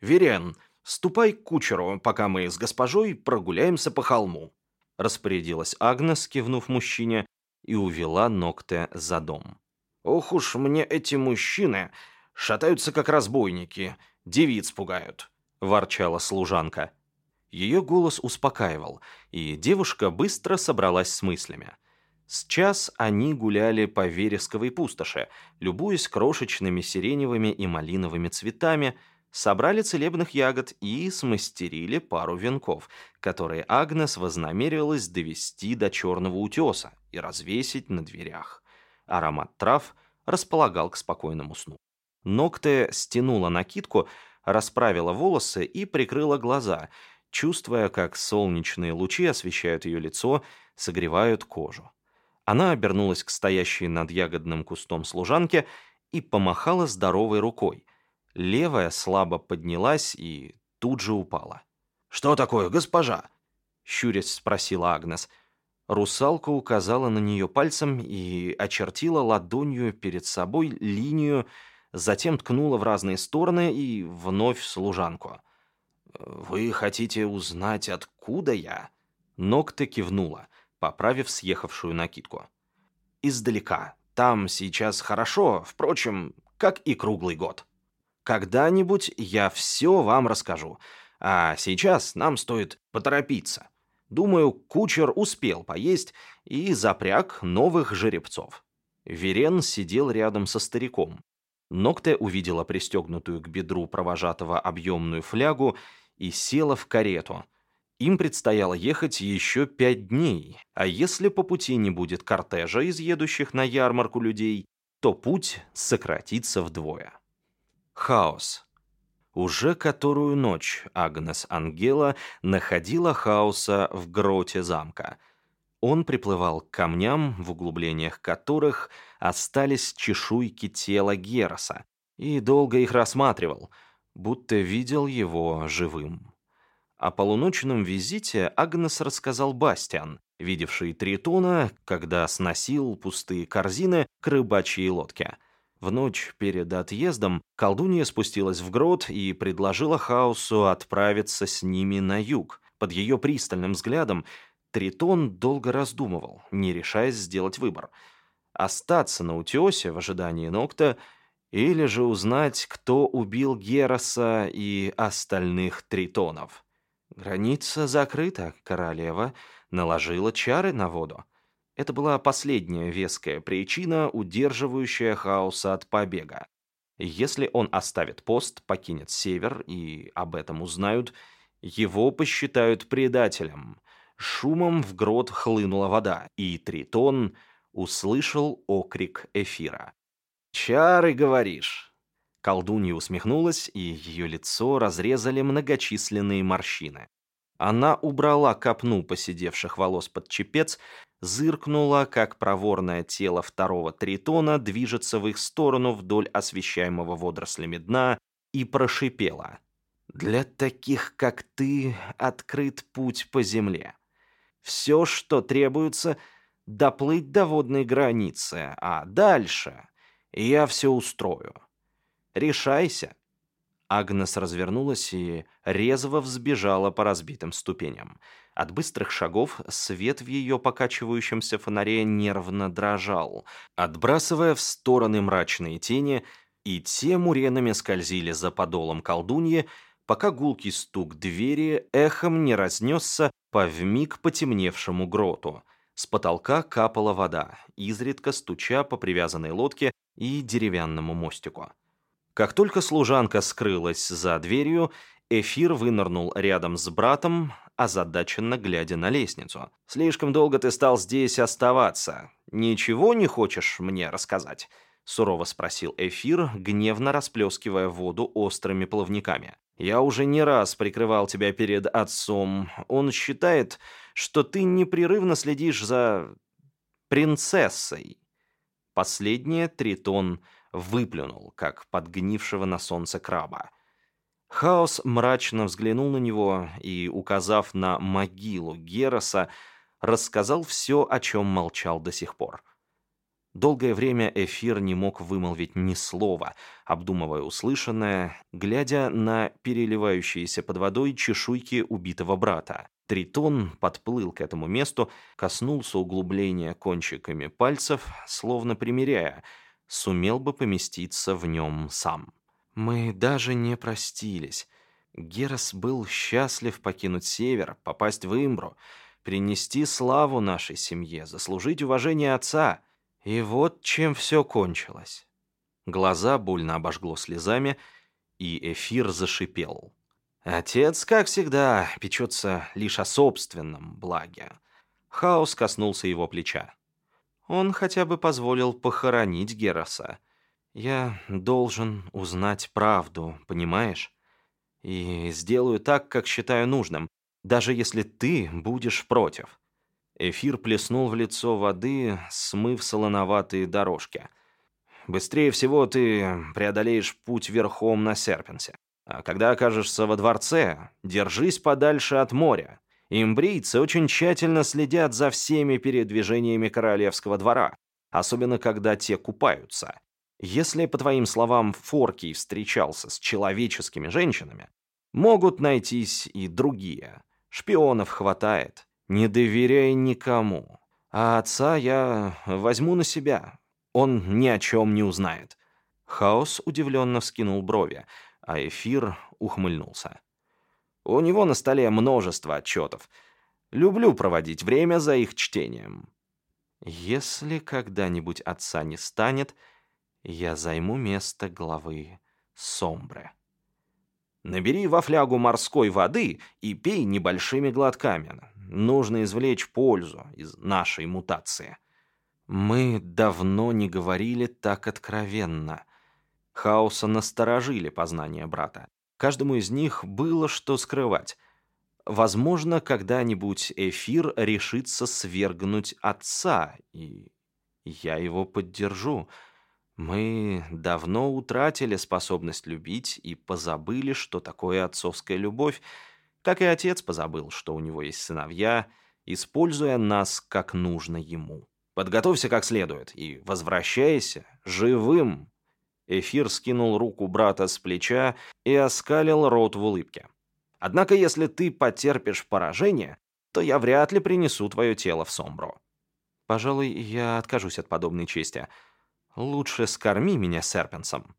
Верен, ступай к кучеру, пока мы с госпожой прогуляемся по холму», распорядилась Агнес, кивнув мужчине, и увела Нокте за дом. «Ох уж мне эти мужчины шатаются как разбойники, девиц пугают», ворчала служанка. Ее голос успокаивал, и девушка быстро собралась с мыслями. С час они гуляли по вересковой пустоши, любуясь крошечными сиреневыми и малиновыми цветами, собрали целебных ягод и смастерили пару венков, которые Агнес вознамерилась довести до черного утеса и развесить на дверях. Аромат трав располагал к спокойному сну. Ногте стянула накидку, расправила волосы и прикрыла глаза, чувствуя, как солнечные лучи освещают ее лицо, согревают кожу. Она обернулась к стоящей над ягодным кустом служанке и помахала здоровой рукой. Левая слабо поднялась и тут же упала. «Что такое, госпожа?» — щурясь спросила Агнес. Русалка указала на нее пальцем и очертила ладонью перед собой линию, затем ткнула в разные стороны и вновь служанку. «Вы хотите узнать, откуда я?» Ногта кивнула, поправив съехавшую накидку. «Издалека. Там сейчас хорошо, впрочем, как и круглый год. Когда-нибудь я все вам расскажу, а сейчас нам стоит поторопиться. Думаю, кучер успел поесть и запряг новых жеребцов». Верен сидел рядом со стариком. Ногте увидела пристегнутую к бедру провожатого объемную флягу и села в карету. Им предстояло ехать еще пять дней, а если по пути не будет кортежа из едущих на ярмарку людей, то путь сократится вдвое. Хаос. Уже которую ночь Агнес Ангела находила хаоса в гроте замка. Он приплывал к камням, в углублениях которых остались чешуйки тела Героса, и долго их рассматривал — будто видел его живым. О полуночном визите Агнес рассказал Бастиан, видевший Тритона, когда сносил пустые корзины к рыбачьей лодке. В ночь перед отъездом колдунья спустилась в грот и предложила Хаосу отправиться с ними на юг. Под ее пристальным взглядом Тритон долго раздумывал, не решаясь сделать выбор. Остаться на утесе в ожидании Нокта – или же узнать, кто убил Героса и остальных тритонов. Граница закрыта, королева наложила чары на воду. Это была последняя веская причина, удерживающая хаоса от побега. Если он оставит пост, покинет север, и об этом узнают, его посчитают предателем. Шумом в грот хлынула вода, и Тритон услышал окрик эфира. «Чары, говоришь?» Колдунья усмехнулась, и ее лицо разрезали многочисленные морщины. Она убрала копну посидевших волос под чепец, зыркнула, как проворное тело второго тритона движется в их сторону вдоль освещаемого водорослями дна, и прошипела. «Для таких, как ты, открыт путь по земле. Все, что требуется, доплыть до водной границы, а дальше...» Я все устрою. Решайся». Агнес развернулась и резво взбежала по разбитым ступеням. От быстрых шагов свет в ее покачивающемся фонаре нервно дрожал, отбрасывая в стороны мрачные тени, и те муренами скользили за подолом колдуньи, пока гулкий стук двери эхом не разнесся по вмиг потемневшему гроту. С потолка капала вода, изредка стуча по привязанной лодке и деревянному мостику. Как только служанка скрылась за дверью, Эфир вынырнул рядом с братом, озадаченно глядя на лестницу. «Слишком долго ты стал здесь оставаться. Ничего не хочешь мне рассказать? — сурово спросил Эфир, гневно расплескивая воду острыми плавниками. «Я уже не раз прикрывал тебя перед отцом. Он считает, что ты непрерывно следишь за... принцессой». Последнее Тритон выплюнул, как подгнившего на солнце краба. Хаос мрачно взглянул на него и, указав на могилу Героса, рассказал все, о чем молчал до сих пор. Долгое время Эфир не мог вымолвить ни слова, обдумывая услышанное, глядя на переливающиеся под водой чешуйки убитого брата. Тритон подплыл к этому месту, коснулся углубления кончиками пальцев, словно примеряя, сумел бы поместиться в нем сам. Мы даже не простились. Герас был счастлив покинуть север, попасть в Имбру, принести славу нашей семье, заслужить уважение отца. И вот чем все кончилось. Глаза больно обожгло слезами, и эфир зашипел. Отец, как всегда, печется лишь о собственном благе. Хаос коснулся его плеча. Он хотя бы позволил похоронить Гераса. Я должен узнать правду, понимаешь? И сделаю так, как считаю нужным, даже если ты будешь против. Эфир плеснул в лицо воды, смыв солоноватые дорожки. Быстрее всего ты преодолеешь путь верхом на Серпенсе. А когда окажешься во дворце, держись подальше от моря. Имбрийцы очень тщательно следят за всеми передвижениями королевского двора, особенно когда те купаются. Если, по твоим словам, Форкий встречался с человеческими женщинами, могут найтись и другие. Шпионов хватает. Не доверяй никому. А отца я возьму на себя. Он ни о чем не узнает». Хаос удивленно вскинул брови, а Эфир ухмыльнулся. «У него на столе множество отчетов. Люблю проводить время за их чтением». «Если когда-нибудь отца не станет, я займу место главы Сомбре». «Набери во флягу морской воды и пей небольшими глотками. Нужно извлечь пользу из нашей мутации». Мы давно не говорили так откровенно. Хаоса насторожили познания брата. Каждому из них было что скрывать. Возможно, когда-нибудь Эфир решится свергнуть отца, и я его поддержу. Мы давно утратили способность любить и позабыли, что такое отцовская любовь, как и отец позабыл, что у него есть сыновья, используя нас как нужно ему. Подготовься как следует и возвращайся живым Эфир скинул руку брата с плеча и оскалил рот в улыбке. «Однако, если ты потерпишь поражение, то я вряд ли принесу твое тело в Сомбро». «Пожалуй, я откажусь от подобной чести. Лучше скорми меня серпенсом».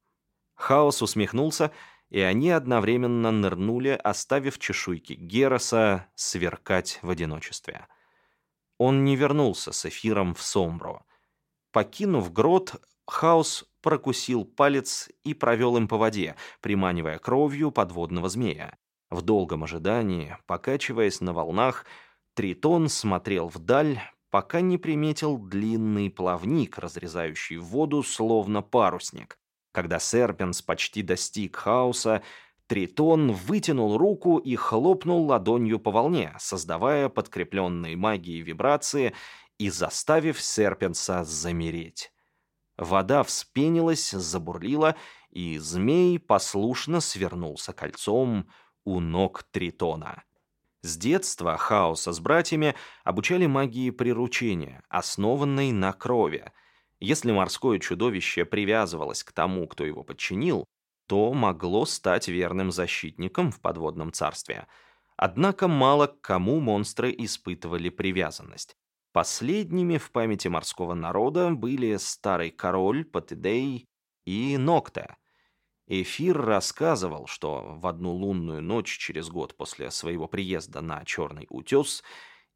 Хаос усмехнулся, и они одновременно нырнули, оставив чешуйки Героса сверкать в одиночестве. Он не вернулся с эфиром в Сомбро. Покинув грот, Хаос прокусил палец и провел им по воде, приманивая кровью подводного змея. В долгом ожидании, покачиваясь на волнах, Тритон смотрел вдаль, пока не приметил длинный плавник, разрезающий воду, словно парусник. Когда Серпенс почти достиг хаоса, Тритон вытянул руку и хлопнул ладонью по волне, создавая подкрепленные магией вибрации и заставив Серпенса замереть. Вода вспенилась, забурлила, и змей послушно свернулся кольцом у ног Тритона. С детства Хаоса с братьями обучали магии приручения, основанной на крови. Если морское чудовище привязывалось к тому, кто его подчинил, то могло стать верным защитником в подводном царстве. Однако мало к кому монстры испытывали привязанность. Последними в памяти морского народа были старый король, Патидей и Нокта. Эфир рассказывал, что в одну лунную ночь через год после своего приезда на Черный утес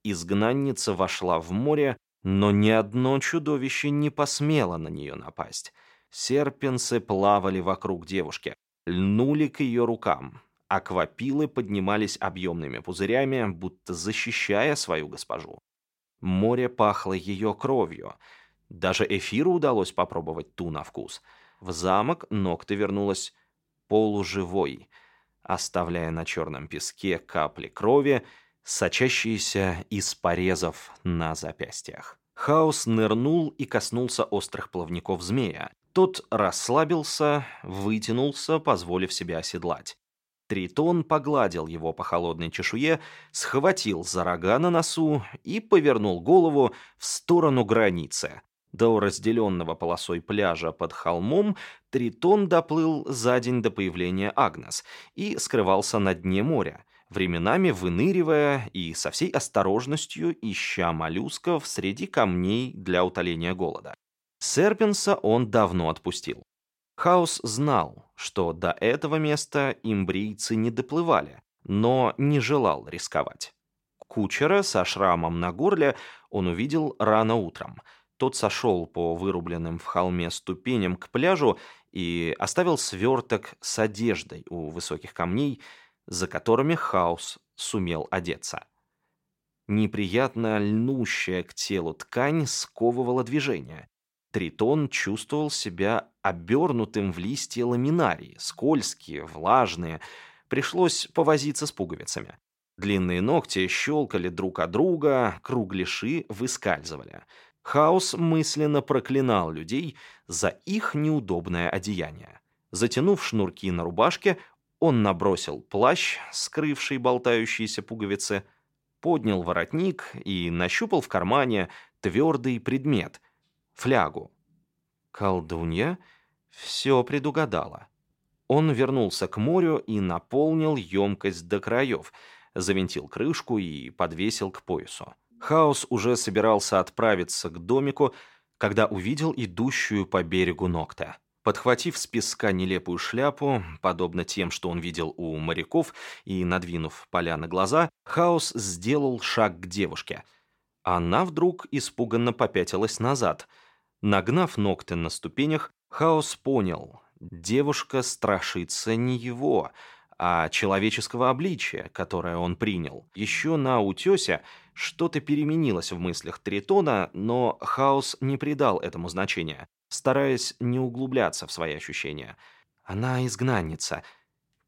изгнанница вошла в море, но ни одно чудовище не посмело на нее напасть. Серпенсы плавали вокруг девушки, льнули к ее рукам. Аквапилы поднимались объемными пузырями, будто защищая свою госпожу. Море пахло ее кровью. Даже эфиру удалось попробовать ту на вкус. В замок Нокта вернулась полуживой, оставляя на черном песке капли крови, сочащиеся из порезов на запястьях. Хаос нырнул и коснулся острых плавников змея. Тот расслабился, вытянулся, позволив себе оседлать. Тритон погладил его по холодной чешуе, схватил за рога на носу и повернул голову в сторону границы. До разделенного полосой пляжа под холмом Тритон доплыл за день до появления Агнес и скрывался на дне моря, временами выныривая и со всей осторожностью ища моллюсков среди камней для утоления голода. Серпенса он давно отпустил. Хаус знал, что до этого места имбрийцы не доплывали, но не желал рисковать. Кучера со шрамом на горле он увидел рано утром. Тот сошел по вырубленным в холме ступеням к пляжу и оставил сверток с одеждой у высоких камней, за которыми Хаус сумел одеться. Неприятно льнущая к телу ткань сковывала движение. Тритон чувствовал себя обернутым в листья ламинарии, скользкие, влажные. Пришлось повозиться с пуговицами. Длинные ногти щелкали друг от друга, кругляши выскальзывали. Хаос мысленно проклинал людей за их неудобное одеяние. Затянув шнурки на рубашке, он набросил плащ, скрывший болтающиеся пуговицы, поднял воротник и нащупал в кармане твердый предмет — флягу. Колдунья все предугадала. Он вернулся к морю и наполнил емкость до краев, завинтил крышку и подвесил к поясу. Хаос уже собирался отправиться к домику, когда увидел идущую по берегу ногта. Подхватив с песка нелепую шляпу, подобно тем, что он видел у моряков, и надвинув поля на глаза, Хаос сделал шаг к девушке. Она вдруг испуганно попятилась назад. Нагнав ногты на ступенях, Хаос понял, девушка страшится не его, а человеческого обличия, которое он принял. Еще на утесе что-то переменилось в мыслях Тритона, но Хаос не придал этому значения, стараясь не углубляться в свои ощущения. «Она изгнанница,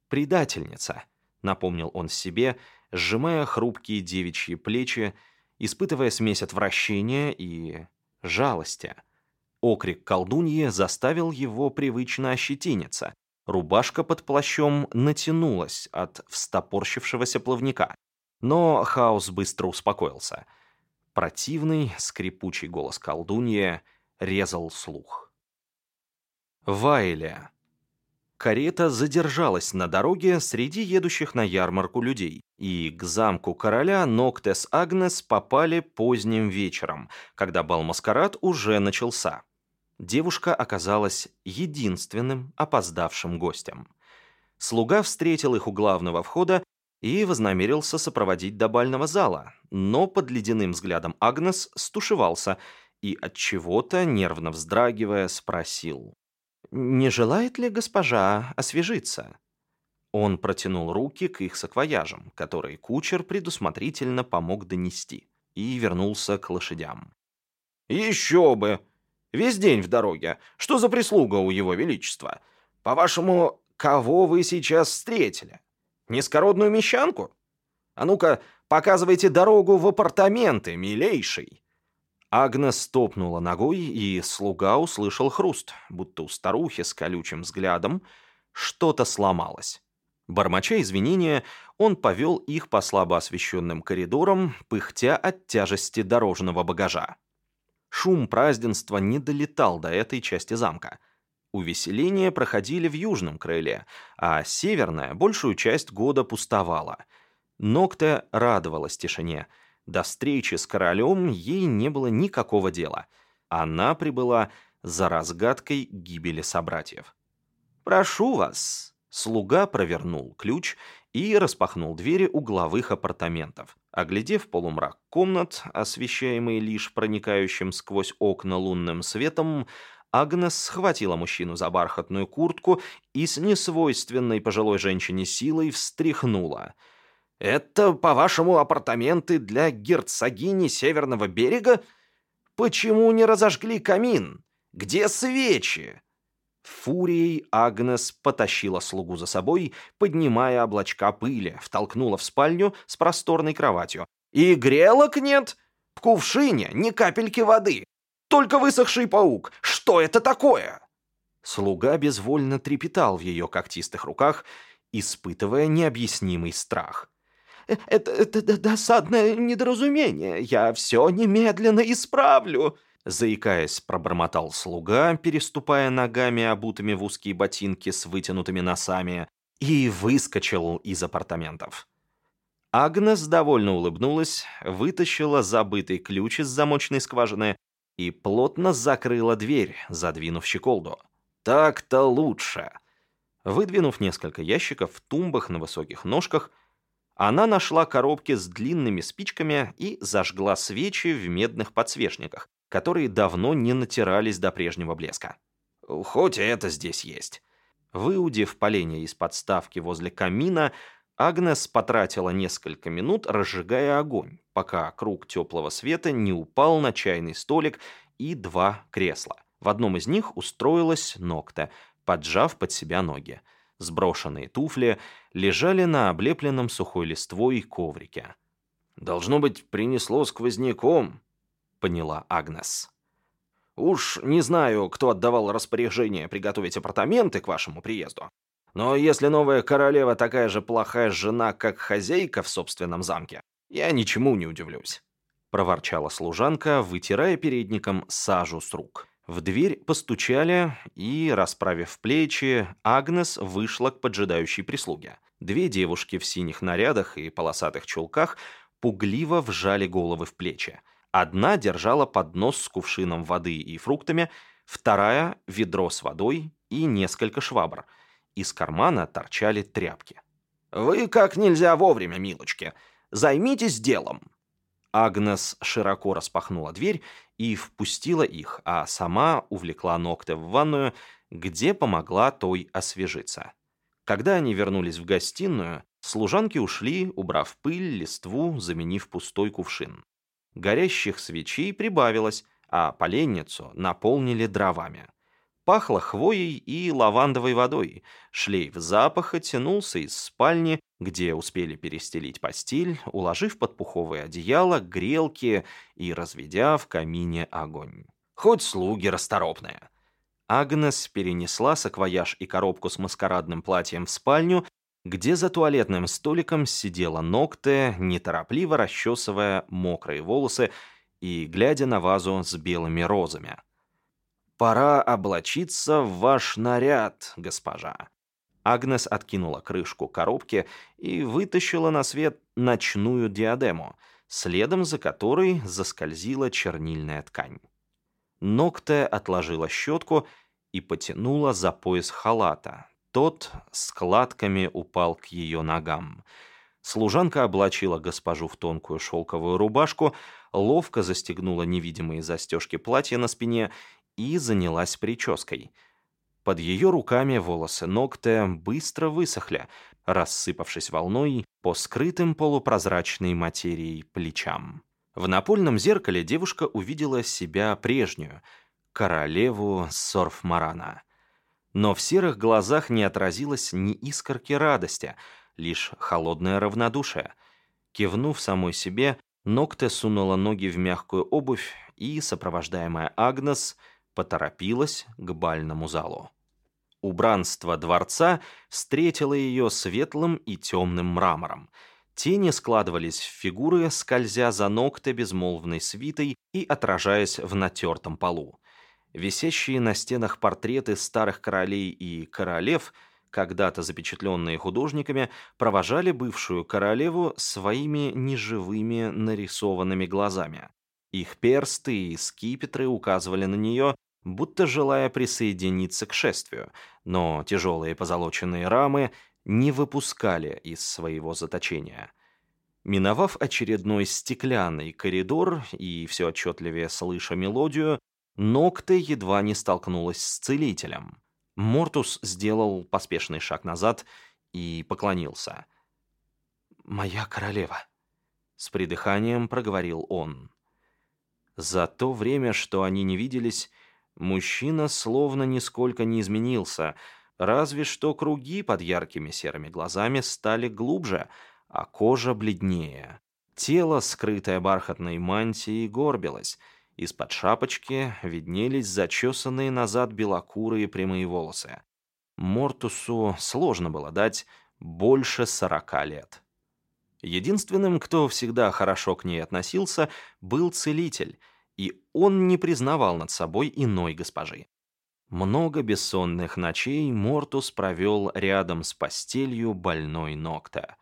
предательница», — напомнил он себе, сжимая хрупкие девичьи плечи, испытывая смесь отвращения и жалости. Окрик колдуньи заставил его привычно ощетиниться. Рубашка под плащом натянулась от встопорщившегося плавника. Но Хаус быстро успокоился. Противный, скрипучий голос колдуньи резал слух. Вайле. Карета задержалась на дороге среди едущих на ярмарку людей, и к замку короля Ноктес Агнес попали поздним вечером, когда бал-маскарад уже начался девушка оказалась единственным опоздавшим гостем. Слуга встретил их у главного входа и вознамерился сопроводить до бального зала, но под ледяным взглядом Агнес стушевался и от чего-то нервно вздрагивая спросил: "Не желает ли госпожа освежиться?" Он протянул руки к их саквояжам, которые кучер предусмотрительно помог донести, и вернулся к лошадям. «Еще бы!» Весь день в дороге. Что за прислуга у его величества? По-вашему, кого вы сейчас встретили? Низкородную мещанку? А ну-ка, показывайте дорогу в апартаменты, милейший!» Агнес стопнула ногой, и слуга услышал хруст, будто у старухи с колючим взглядом что-то сломалось. Бормоча извинения, он повел их по слабо освещенным коридорам, пыхтя от тяжести дорожного багажа. Шум празднества не долетал до этой части замка. Увеселения проходили в южном крыле, а северная большую часть года пустовала. Нокте радовалась тишине. До встречи с королем ей не было никакого дела. Она прибыла за разгадкой гибели собратьев. «Прошу вас!» Слуга провернул ключ и распахнул двери угловых апартаментов. Оглядев полумрак комнат, освещаемый лишь проникающим сквозь окна лунным светом, Агнес схватила мужчину за бархатную куртку и с несвойственной пожилой женщине силой встряхнула. «Это, по-вашему, апартаменты для герцогини Северного берега? Почему не разожгли камин? Где свечи?» Фурией Агнес потащила слугу за собой, поднимая облачка пыли, втолкнула в спальню с просторной кроватью. «И грелок нет? В кувшине ни капельки воды. Только высохший паук. Что это такое?» Слуга безвольно трепетал в ее когтистых руках, испытывая необъяснимый страх. «Э, «Это, это досадное недоразумение. Я все немедленно исправлю», Заикаясь, пробормотал слуга, переступая ногами, обутыми в узкие ботинки с вытянутыми носами, и выскочил из апартаментов. Агнес довольно улыбнулась, вытащила забытый ключ из замочной скважины и плотно закрыла дверь, задвинув щеколду. Так-то лучше. Выдвинув несколько ящиков в тумбах на высоких ножках, она нашла коробки с длинными спичками и зажгла свечи в медных подсвечниках, которые давно не натирались до прежнего блеска. Хоть это здесь есть. Выудив поленья из подставки возле камина, Агнес потратила несколько минут, разжигая огонь, пока круг теплого света не упал на чайный столик и два кресла. В одном из них устроилась ногта, поджав под себя ноги. Сброшенные туфли лежали на облепленном сухой листвой коврике. «Должно быть, принесло сквозняком», поняла Агнес. «Уж не знаю, кто отдавал распоряжение приготовить апартаменты к вашему приезду, но если новая королева такая же плохая жена, как хозяйка в собственном замке, я ничему не удивлюсь», — проворчала служанка, вытирая передником сажу с рук. В дверь постучали, и, расправив плечи, Агнес вышла к поджидающей прислуге. Две девушки в синих нарядах и полосатых чулках пугливо вжали головы в плечи. Одна держала поднос с кувшином воды и фруктами, вторая — ведро с водой и несколько швабр. Из кармана торчали тряпки. «Вы как нельзя вовремя, милочки. Займитесь делом». Агнес широко распахнула дверь и впустила их, а сама увлекла ногты в ванную, где помогла той освежиться. Когда они вернулись в гостиную, служанки ушли, убрав пыль, листву, заменив пустой кувшин. Горящих свечей прибавилось, а поленницу наполнили дровами. Пахло хвоей и лавандовой водой. Шлейф запаха тянулся из спальни, где успели перестелить постель, уложив под пуховое одеяло грелки и разведя в камине огонь. Хоть слуги расторопные. Агнес перенесла саквояж и коробку с маскарадным платьем в спальню где за туалетным столиком сидела Ногте, неторопливо расчесывая мокрые волосы и глядя на вазу с белыми розами. «Пора облачиться в ваш наряд, госпожа». Агнес откинула крышку коробки и вытащила на свет ночную диадему, следом за которой заскользила чернильная ткань. Ногте отложила щетку и потянула за пояс халата, тот складками упал к ее ногам. Служанка облачила госпожу в тонкую шелковую рубашку, ловко застегнула невидимые застежки платья на спине и занялась прической. Под ее руками волосы ногтя быстро высохли, рассыпавшись волной по скрытым полупрозрачной материей плечам. В напольном зеркале девушка увидела себя прежнюю, королеву Сорфмарана. Но в серых глазах не отразилось ни искорки радости, лишь холодное равнодушие. Кивнув самой себе, Ногте сунула ноги в мягкую обувь и, сопровождаемая Агнес, поторопилась к бальному залу. Убранство дворца встретило ее светлым и темным мрамором. Тени складывались в фигуры, скользя за ногте безмолвной свитой и отражаясь в натертом полу. Висящие на стенах портреты старых королей и королев, когда-то запечатленные художниками, провожали бывшую королеву своими неживыми нарисованными глазами. Их персты и скипетры указывали на нее, будто желая присоединиться к шествию, но тяжелые позолоченные рамы не выпускали из своего заточения. Миновав очередной стеклянный коридор и все отчетливее слыша мелодию, Ногте едва не столкнулась с целителем. Мортус сделал поспешный шаг назад и поклонился. «Моя королева», — с придыханием проговорил он. За то время, что они не виделись, мужчина словно нисколько не изменился, разве что круги под яркими серыми глазами стали глубже, а кожа бледнее. Тело, скрытое бархатной мантией, горбилось. Из-под шапочки виднелись зачесанные назад белокурые прямые волосы. Мортусу сложно было дать больше сорока лет. Единственным, кто всегда хорошо к ней относился, был целитель, и он не признавал над собой иной госпожи. Много бессонных ночей Мортус провел рядом с постелью больной Нокта.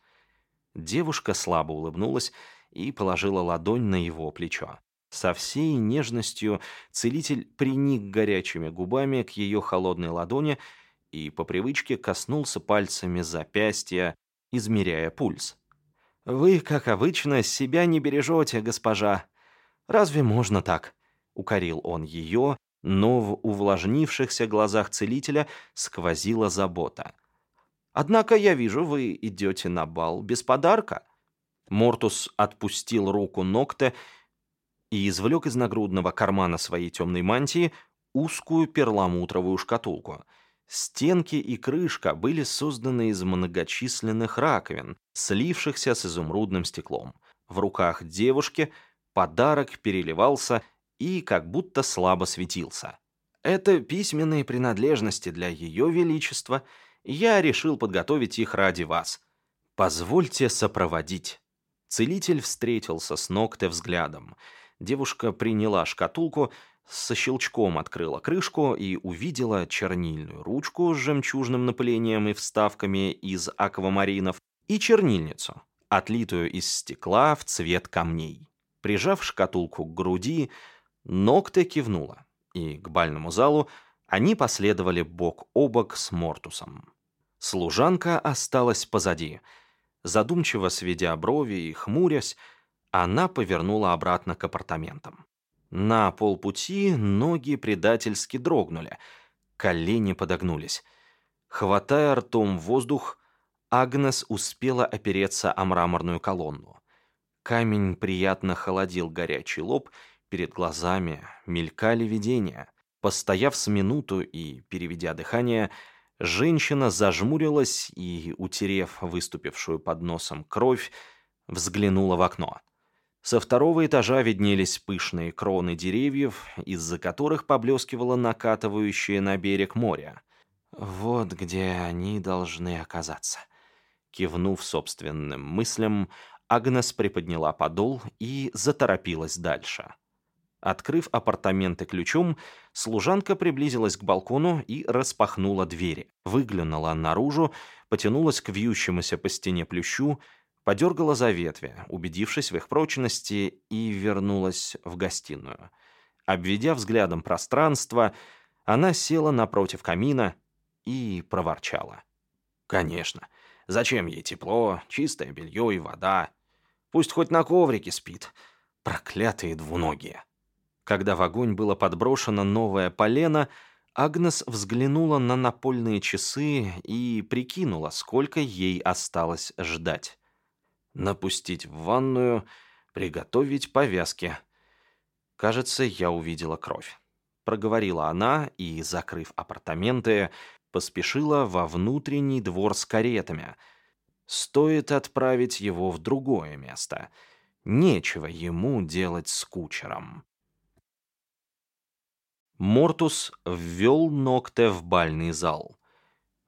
Девушка слабо улыбнулась и положила ладонь на его плечо. Со всей нежностью целитель приник горячими губами к ее холодной ладони и по привычке коснулся пальцами запястья, измеряя пульс. «Вы, как обычно, себя не бережете, госпожа. Разве можно так?» — укорил он ее, но в увлажнившихся глазах целителя сквозила забота. «Однако я вижу, вы идете на бал без подарка». Мортус отпустил руку Нокте и извлек из нагрудного кармана своей темной мантии узкую перламутровую шкатулку — Стенки и крышка были созданы из многочисленных раковин, слившихся с изумрудным стеклом. В руках девушки подарок переливался и как будто слабо светился. Это письменные принадлежности для Ее Величества. Я решил подготовить их ради вас. Позвольте сопроводить. Целитель встретился с Ногте взглядом. Девушка приняла шкатулку, со щелчком открыла крышку и увидела чернильную ручку с жемчужным напылением и вставками из аквамаринов и чернильницу, отлитую из стекла в цвет камней. Прижав шкатулку к груди, Ногте кивнула, и к бальному залу они последовали бок о бок с Мортусом. Служанка осталась позади. Задумчиво сведя брови и хмурясь, она повернула обратно к апартаментам. На полпути ноги предательски дрогнули, колени подогнулись. Хватая ртом воздух, Агнес успела опереться о мраморную колонну. Камень приятно холодил горячий лоб, перед глазами мелькали видения. Постояв с минуту и переведя дыхание, женщина зажмурилась и, утерев выступившую под носом кровь, взглянула в окно. Со второго этажа виднелись пышные кроны деревьев, из-за которых поблескивало накатывающее на берег море. Вот где они должны оказаться. Кивнув собственным мыслям, Агнес приподняла подол и заторопилась дальше. Открыв апартаменты ключом, служанка приблизилась к балкону и распахнула двери. Выглянула наружу, потянулась к вьющемуся по стене плющу, подергала за ветви, убедившись в их прочности, и вернулась в гостиную. Обведя взглядом пространство, она села напротив камина и проворчала. «Конечно. Зачем ей тепло, чистое белье и вода? Пусть хоть на коврике спит. Проклятые двуногие». Когда в огонь было подброшено новое полено, Агнес взглянула на напольные часы и прикинула, сколько ей осталось ждать напустить в ванную, приготовить повязки. Кажется, я увидела кровь. Проговорила она и, закрыв апартаменты, поспешила во внутренний двор с каретами. Стоит отправить его в другое место. Нечего ему делать с кучером. Мортус ввел Ногте в бальный зал.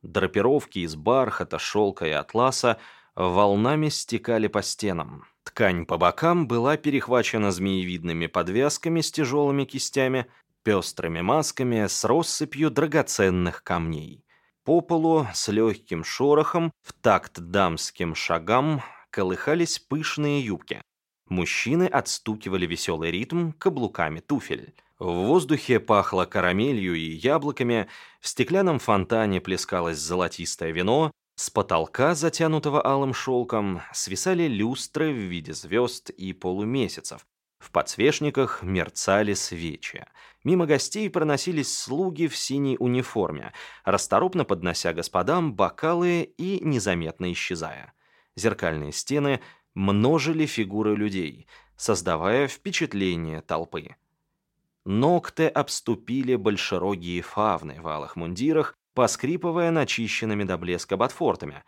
Драпировки из бархата, шелка и атласа волнами стекали по стенам. Ткань по бокам была перехвачена змеевидными подвязками с тяжелыми кистями, пестрыми масками с россыпью драгоценных камней. По полу с легким шорохом, в такт дамским шагам, колыхались пышные юбки. Мужчины отстукивали веселый ритм каблуками туфель. В воздухе пахло карамелью и яблоками, в стеклянном фонтане плескалось золотистое вино, с потолка, затянутого алым шелком, свисали люстры в виде звезд и полумесяцев. В подсвечниках мерцали свечи. Мимо гостей проносились слуги в синей униформе, расторопно поднося господам бокалы и незаметно исчезая. Зеркальные стены множили фигуры людей. создавая впечатление толпы. Ногты обступили большерогие фавны в алых мундирах, поскрипывая начищенными до блеска ботфортами.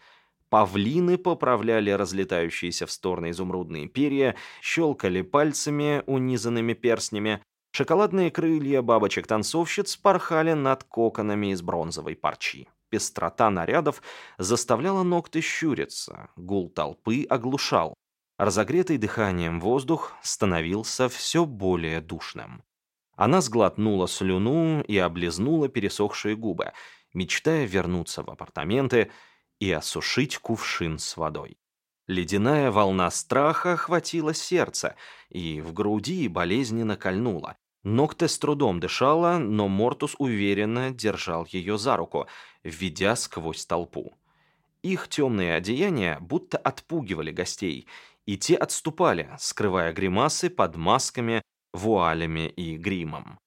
Павлины поправляли разлетающиеся в стороны изумрудные перья, щелкали пальцами, унизанными перстнями. Шоколадные крылья бабочек-танцовщиц порхали над коконами из бронзовой парчи. Пестрота нарядов заставляла ногти щуриться, гул толпы оглушал. Разогретый дыханием воздух становился все более душным. Она сглотнула слюну и облизнула пересохшие губы, мечтая вернуться в апартаменты и осушить кувшин с водой. Ледяная волна страха охватила сердце, и в груди болезненно кольнула. Ногте с трудом дышала, но Мортус уверенно держал ее за руку, ведя сквозь толпу. Их темные одеяния будто отпугивали гостей, и те отступали, скрывая гримасы под масками вуалями и гримом.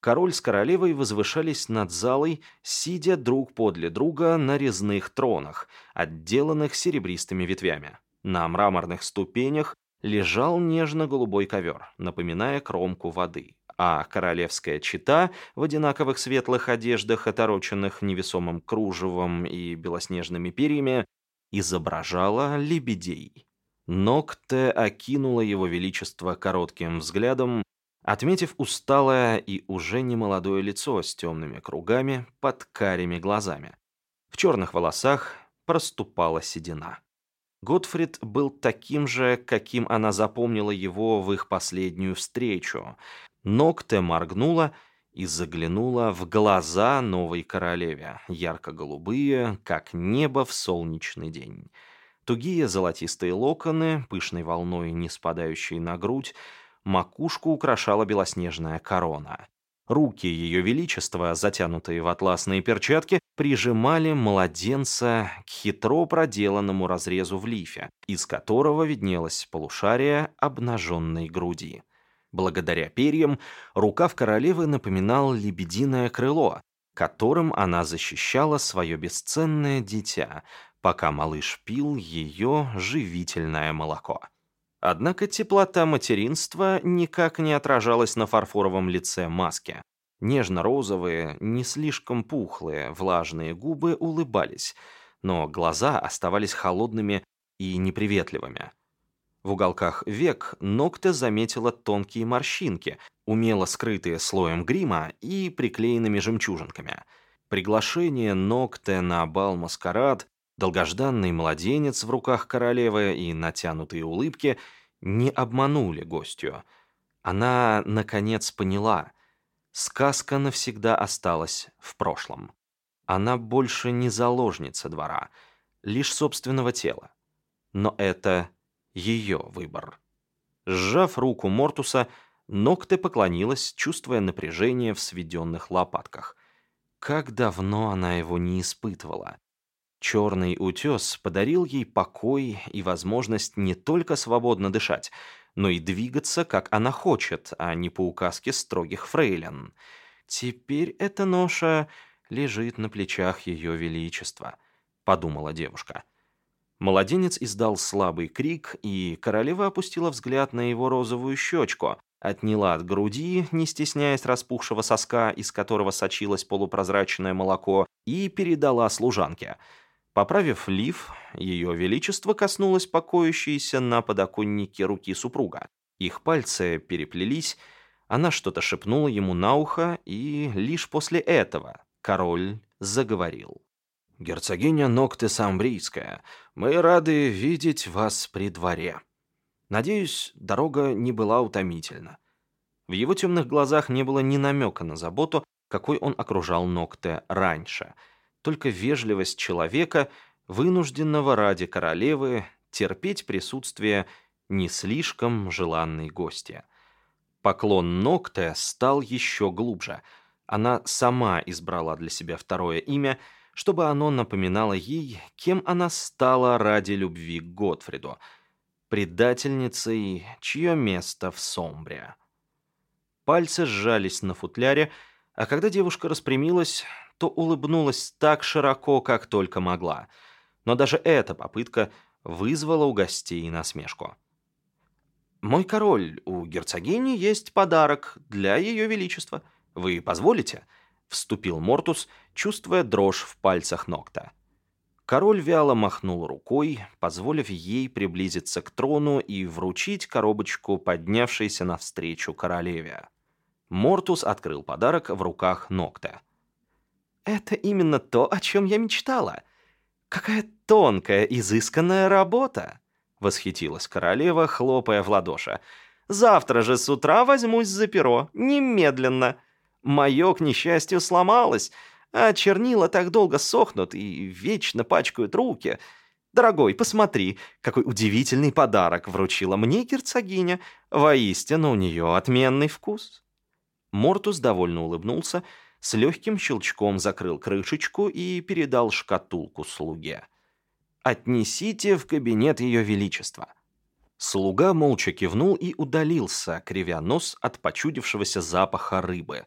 Король с королевой возвышались над залой, сидя друг подле друга на резных тронах, отделанных серебристыми ветвями. На мраморных ступенях лежал нежно-голубой ковер, напоминая кромку воды, а королевская чита в одинаковых светлых одеждах, отороченных невесомым кружевом и белоснежными перьями, изображала лебедей. Нокте окинула его величество коротким взглядом, отметив усталое и уже немолодое лицо с темными кругами под карими глазами. В черных волосах проступала седина. Готфрид был таким же, каким она запомнила его в их последнюю встречу. Нокте моргнула и заглянула в глаза новой королеве, ярко-голубые, как небо в солнечный день. Тугие золотистые локоны, пышной волной не спадающие на грудь, макушку украшала белоснежная корона. Руки Ее Величества, затянутые в атласные перчатки, прижимали младенца к хитро проделанному разрезу в лифе, из которого виднелось полушарие обнаженной груди. Благодаря перьям рукав королевы напоминал лебединое крыло, которым она защищала свое бесценное дитя, пока малыш пил ее живительное молоко. Однако теплота материнства никак не отражалась на фарфоровом лице маски. Нежно-розовые, не слишком пухлые, влажные губы улыбались, но глаза оставались холодными и неприветливыми. В уголках век Ногте заметила тонкие морщинки, умело скрытые слоем грима и приклеенными жемчужинками. Приглашение Ногте на бал-маскарад Долгожданный младенец в руках королевы и натянутые улыбки не обманули гостью. Она, наконец, поняла. Сказка навсегда осталась в прошлом. Она больше не заложница двора, лишь собственного тела. Но это ее выбор. Сжав руку Мортуса, Ногте поклонилась, чувствуя напряжение в сведенных лопатках. Как давно она его не испытывала. Черный утес подарил ей покой и возможность не только свободно дышать, но и двигаться, как она хочет, а не по указке строгих фрейлин. Теперь эта ноша лежит на плечах ее величества, подумала девушка. Младенец издал слабый крик, и королева опустила взгляд на его розовую щечку, отняла от груди, не стесняясь распухшего соска, из которого сочилось полупрозрачное молоко, и передала служанке — Поправив лиф, ее величество коснулось покоящейся на подоконнике руки супруга. Их пальцы переплелись, она что-то шепнула ему на ухо, и лишь после этого король заговорил. «Герцогиня Ногте Самбрийская, мы рады видеть вас при дворе. Надеюсь, дорога не была утомительна». В его темных глазах не было ни намека на заботу, какой он окружал Ногте раньше — только вежливость человека, вынужденного ради королевы терпеть присутствие не слишком желанной гости. Поклон Нокте стал еще глубже. Она сама избрала для себя второе имя, чтобы оно напоминало ей, кем она стала ради любви к Готфриду, предательницей, чье место в Сомбре. Пальцы сжались на футляре, а когда девушка распрямилась, то улыбнулась так широко, как только могла. Но даже эта попытка вызвала у гостей насмешку. «Мой король, у герцогини есть подарок для ее величества. Вы позволите?» — вступил Мортус, чувствуя дрожь в пальцах Нокта. Король вяло махнул рукой, позволив ей приблизиться к трону и вручить коробочку, поднявшейся навстречу королеве. Мортус открыл подарок в руках Нокта. «Это именно то, о чем я мечтала. Какая тонкая, изысканная работа!» восхитилась королева, хлопая в ладоши. «Завтра же с утра возьмусь за перо, немедленно. Мое, к несчастью, сломалось, а чернила так долго сохнут и вечно пачкают руки. Дорогой, посмотри, какой удивительный подарок вручила мне герцогиня. Воистину, у нее отменный вкус». Мортус довольно улыбнулся, с легким щелчком закрыл крышечку и передал шкатулку слуге. «Отнесите в кабинет Ее Величества». Слуга молча кивнул и удалился, кривя нос от почудившегося запаха рыбы.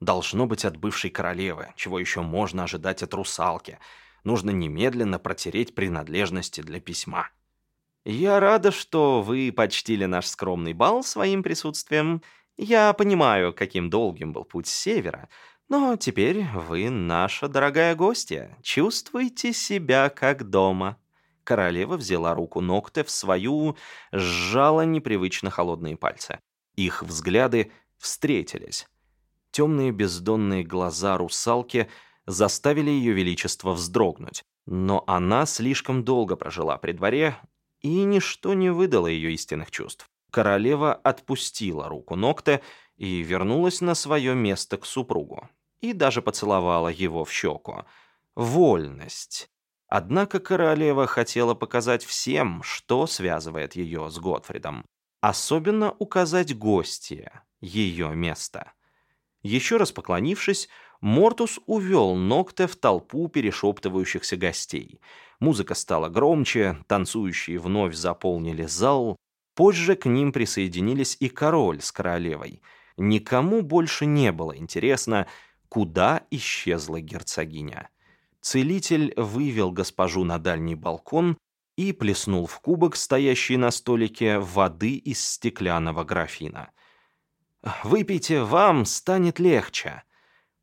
Должно быть от бывшей королевы, чего еще можно ожидать от русалки. Нужно немедленно протереть принадлежности для письма. «Я рада, что вы почтили наш скромный бал своим присутствием. Я понимаю, каким долгим был путь с севера, но теперь вы наша дорогая гостья. Чувствуйте себя как дома». Королева взяла руку Ногте в свою, сжала непривычно холодные пальцы. Их взгляды встретились. Темные бездонные глаза русалки заставили ее величество вздрогнуть. Но она слишком долго прожила при дворе, и ничто не выдало ее истинных чувств. Королева отпустила руку Ногте и вернулась на свое место к супругу. И даже поцеловала его в щеку. Вольность. Однако королева хотела показать всем, что связывает ее с Готфридом. Особенно указать гостье, ее место. Еще раз поклонившись, Мортус увел Ногте в толпу перешептывающихся гостей. Музыка стала громче, танцующие вновь заполнили зал. Позже к ним присоединились и король с королевой. Никому больше не было интересно, куда исчезла герцогиня. Целитель вывел госпожу на дальний балкон и плеснул в кубок, стоящий на столике, воды из стеклянного графина. «Выпейте, вам станет легче».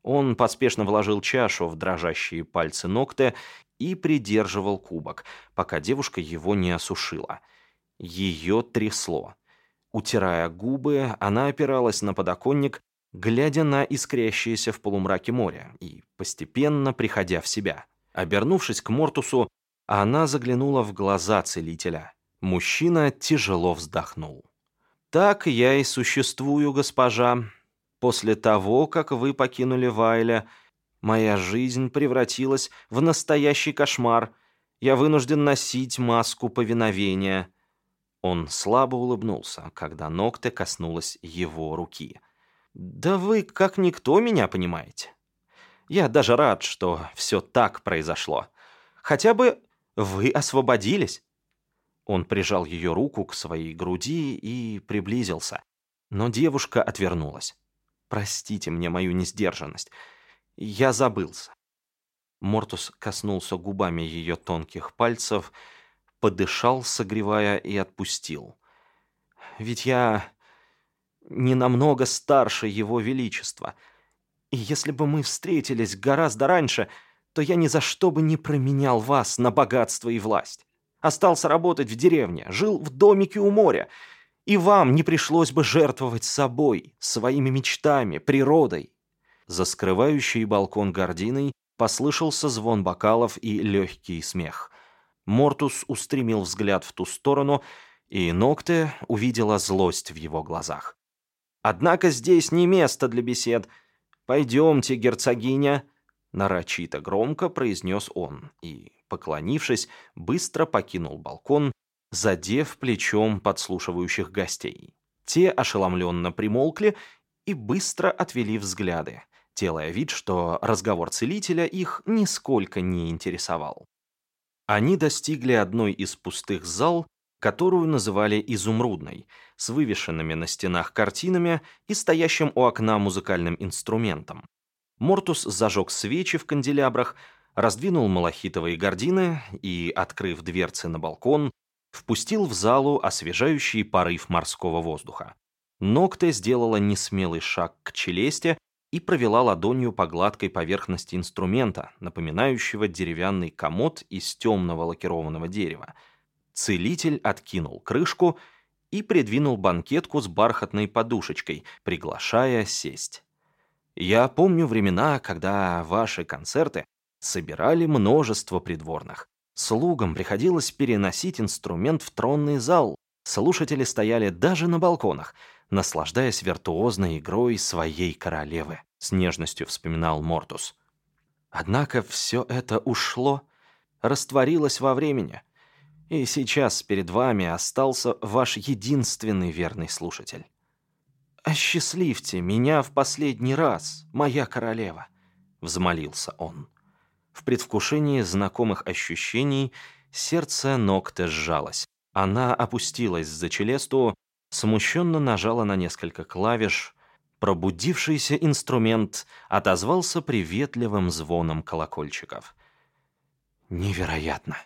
Он поспешно вложил чашу в дрожащие пальцы ногтя и придерживал кубок, пока девушка его не осушила. Ее трясло. Утирая губы, она опиралась на подоконник, глядя на искрящееся в полумраке море и постепенно приходя в себя. Обернувшись к Мортусу, она заглянула в глаза целителя. Мужчина тяжело вздохнул. «Так я и существую, госпожа. После того, как вы покинули Вайля, моя жизнь превратилась в настоящий кошмар. Я вынужден носить маску повиновения». Он слабо улыбнулся, когда ногте коснулась его руки. «Да вы как никто меня понимаете. Я даже рад, что все так произошло. Хотя бы вы освободились». Он прижал ее руку к своей груди и приблизился. Но девушка отвернулась. «Простите мне мою несдержанность. Я забылся». Мортус коснулся губами ее тонких пальцев, подышал, согревая, и отпустил. «Ведь я не намного старше его величества. И если бы мы встретились гораздо раньше, то я ни за что бы не променял вас на богатство и власть. Остался работать в деревне, жил в домике у моря, и вам не пришлось бы жертвовать собой, своими мечтами, природой». За скрывающий балкон гординой послышался звон бокалов и легкий смех. Мортус устремил взгляд в ту сторону, и Ногте увидела злость в его глазах. Однако здесь не место для бесед. Пойдемте, герцогиня, нарочито громко произнес он и, поклонившись, быстро покинул балкон, задев плечом подслушивающих гостей. Те ошеломленно примолкли и быстро отвели взгляды, делая вид, что разговор целителя их нисколько не интересовал. Они достигли одной из пустых зал, которую называли «изумрудной», с вывешенными на стенах картинами и стоящим у окна музыкальным инструментом. Мортус зажег свечи в канделябрах, раздвинул малахитовые гардины и, открыв дверцы на балкон, впустил в залу освежающий порыв морского воздуха. Ногте сделала несмелый шаг к челесте и провела ладонью по гладкой поверхности инструмента, напоминающего деревянный комод из темного лакированного дерева. Целитель откинул крышку и придвинул банкетку с бархатной подушечкой, приглашая сесть. «Я помню времена, когда ваши концерты собирали множество придворных. Слугам приходилось переносить инструмент в тронный зал. Слушатели стояли даже на балконах, наслаждаясь виртуозной игрой своей королевы», — с нежностью вспоминал Мортус. «Однако все это ушло, растворилось во времени». И сейчас перед вами остался ваш единственный верный слушатель. «Осчастливьте меня в последний раз, моя королева», — взмолился он. В предвкушении знакомых ощущений сердце Нокте сжалось. Она опустилась за челесту, смущенно нажала на несколько клавиш. Пробудившийся инструмент отозвался приветливым звоном колокольчиков. «Невероятно!»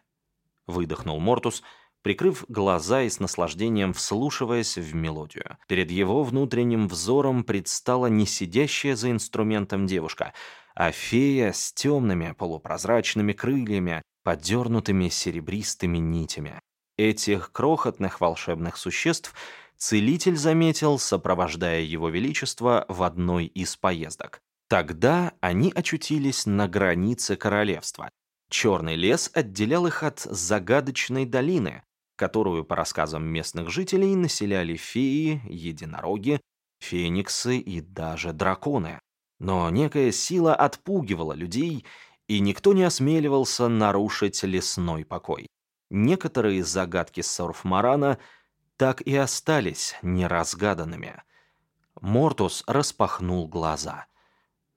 выдохнул Мортус, прикрыв глаза и с наслаждением вслушиваясь в мелодию. Перед его внутренним взором предстала не сидящая за инструментом девушка, а фея с темными полупрозрачными крыльями, подернутыми серебристыми нитями. Этих крохотных волшебных существ целитель заметил, сопровождая его величество в одной из поездок. Тогда они очутились на границе королевства, Черный лес отделял их от загадочной долины, которую, по рассказам местных жителей, населяли феи, единороги, фениксы и даже драконы. Но некая сила отпугивала людей, и никто не осмеливался нарушить лесной покой. Некоторые загадки Сорфмарана так и остались неразгаданными. Мортус распахнул глаза.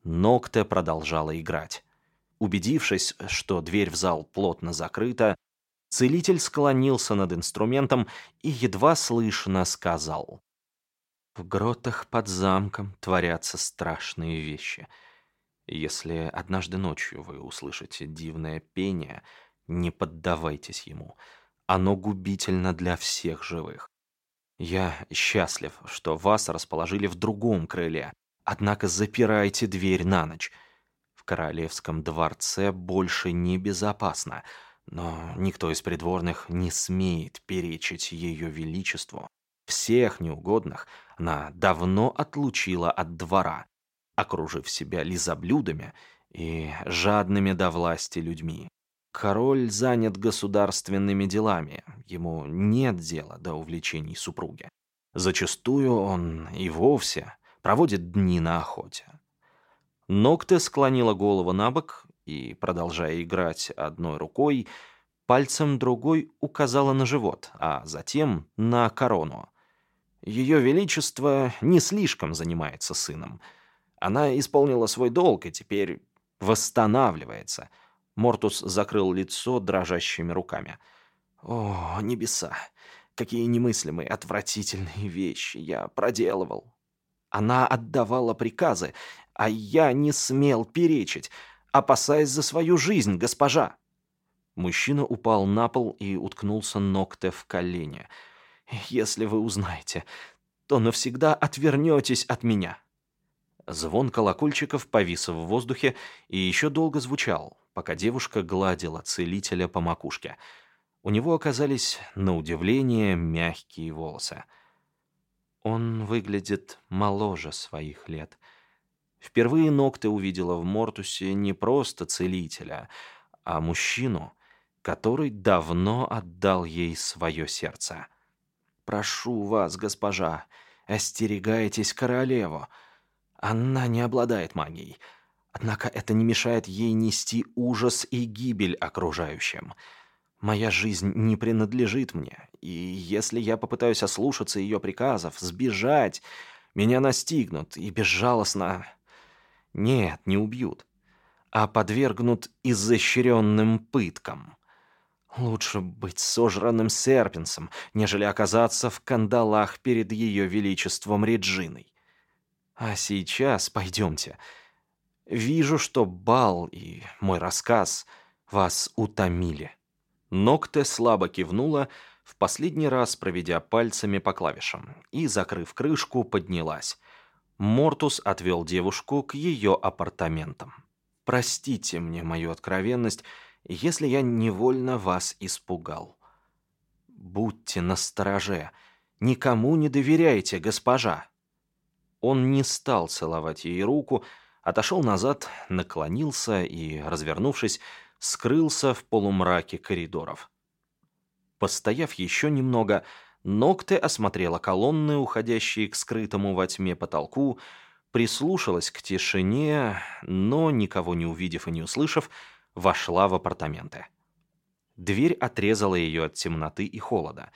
Нокте продолжала играть. Убедившись, что дверь в зал плотно закрыта, целитель склонился над инструментом и едва слышно сказал. «В гротах под замком творятся страшные вещи. Если однажды ночью вы услышите дивное пение, не поддавайтесь ему. Оно губительно для всех живых. Я счастлив, что вас расположили в другом крыле, однако запирайте дверь на ночь» В королевском дворце больше не безопасно, но никто из придворных не смеет перечить ее величеству. Всех неугодных она давно отлучила от двора, окружив себя лизоблюдами и жадными до власти людьми. Король занят государственными делами, ему нет дела до увлечений супруги. Зачастую он и вовсе проводит дни на охоте. Ногте склонила голову на бок и, продолжая играть одной рукой, пальцем другой указала на живот, а затем на корону. Ее Величество не слишком занимается сыном. Она исполнила свой долг и теперь восстанавливается. Мортус закрыл лицо дрожащими руками. «О, небеса! Какие немыслимые, отвратительные вещи я проделывал!» Она отдавала приказы, а я не смел перечить, опасаясь за свою жизнь, госпожа. Мужчина упал на пол и уткнулся ногте в колени. «Если вы узнаете, то навсегда отвернетесь от меня». Звон колокольчиков повис в воздухе и еще долго звучал, пока девушка гладила целителя по макушке. У него оказались, на удивление, мягкие волосы. Он выглядит моложе своих лет. Впервые Нокте увидела в Мортусе не просто целителя, а мужчину, который давно отдал ей свое сердце. «Прошу вас, госпожа, остерегайтесь королеву. Она не обладает магией, однако это не мешает ей нести ужас и гибель окружающим». Моя жизнь не принадлежит мне, и если я попытаюсь ослушаться ее приказов, сбежать, меня настигнут и безжалостно... Нет, не убьют, а подвергнут изощренным пыткам. Лучше быть сожранным серпенсом, нежели оказаться в кандалах перед ее величеством Реджиной. А сейчас пойдемте. Вижу, что бал и мой рассказ вас утомили». Нокте слабо кивнула, в последний раз проведя пальцами по клавишам, и, закрыв крышку, поднялась. Мортус отвел девушку к ее апартаментам. «Простите мне мою откровенность, если я невольно вас испугал. Будьте настороже, никому не доверяйте, госпожа». Он не стал целовать ей руку, отошел назад, наклонился и, развернувшись, скрылся в полумраке коридоров. Постояв еще немного, Ногте осмотрела колонны, уходящие к скрытому во тьме потолку, прислушалась к тишине, но, никого не увидев и не услышав, вошла в апартаменты. Дверь отрезала ее от темноты и холода.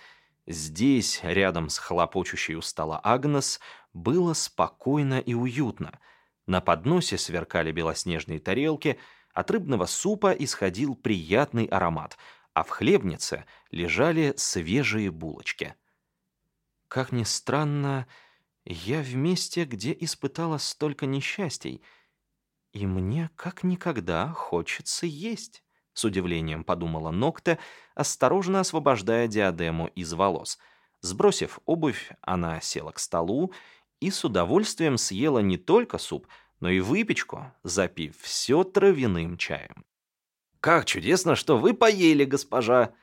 Здесь, рядом с хлопочущей у стола Агнес, было спокойно и уютно. На подносе сверкали белоснежные тарелки, от рыбного супа исходил приятный аромат, а в хлебнице лежали свежие булочки. Как ни странно, я в месте, где испытала столько несчастий, и мне как никогда хочется есть, с удивлением подумала Нокта, осторожно освобождая диадему из волос. Сбросив обувь, она села к столу и с удовольствием съела не только суп, но и выпечку, запив все травяным чаем. «Как чудесно, что вы поели, госпожа!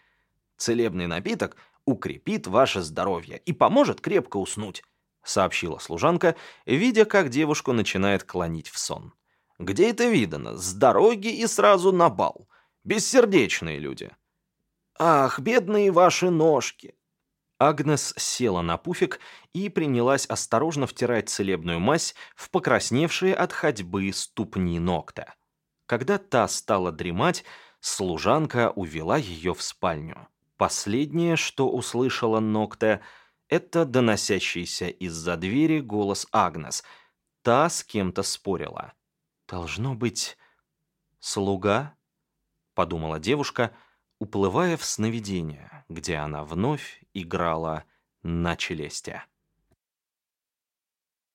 Целебный напиток укрепит ваше здоровье и поможет крепко уснуть», сообщила служанка, видя, как девушку начинает клонить в сон. «Где это видано? С дороги и сразу на бал. Бессердечные люди». «Ах, бедные ваши ножки!» Агнес села на пуфик и принялась осторожно втирать целебную мазь в покрасневшие от ходьбы ступни ногта. Когда та стала дремать, служанка увела ее в спальню. Последнее, что услышала Нокте, это доносящийся из-за двери голос Агнес. Та с кем-то спорила. «Должно быть, слуга?» — подумала девушка, уплывая в сновидение, где она вновь играла на челесте.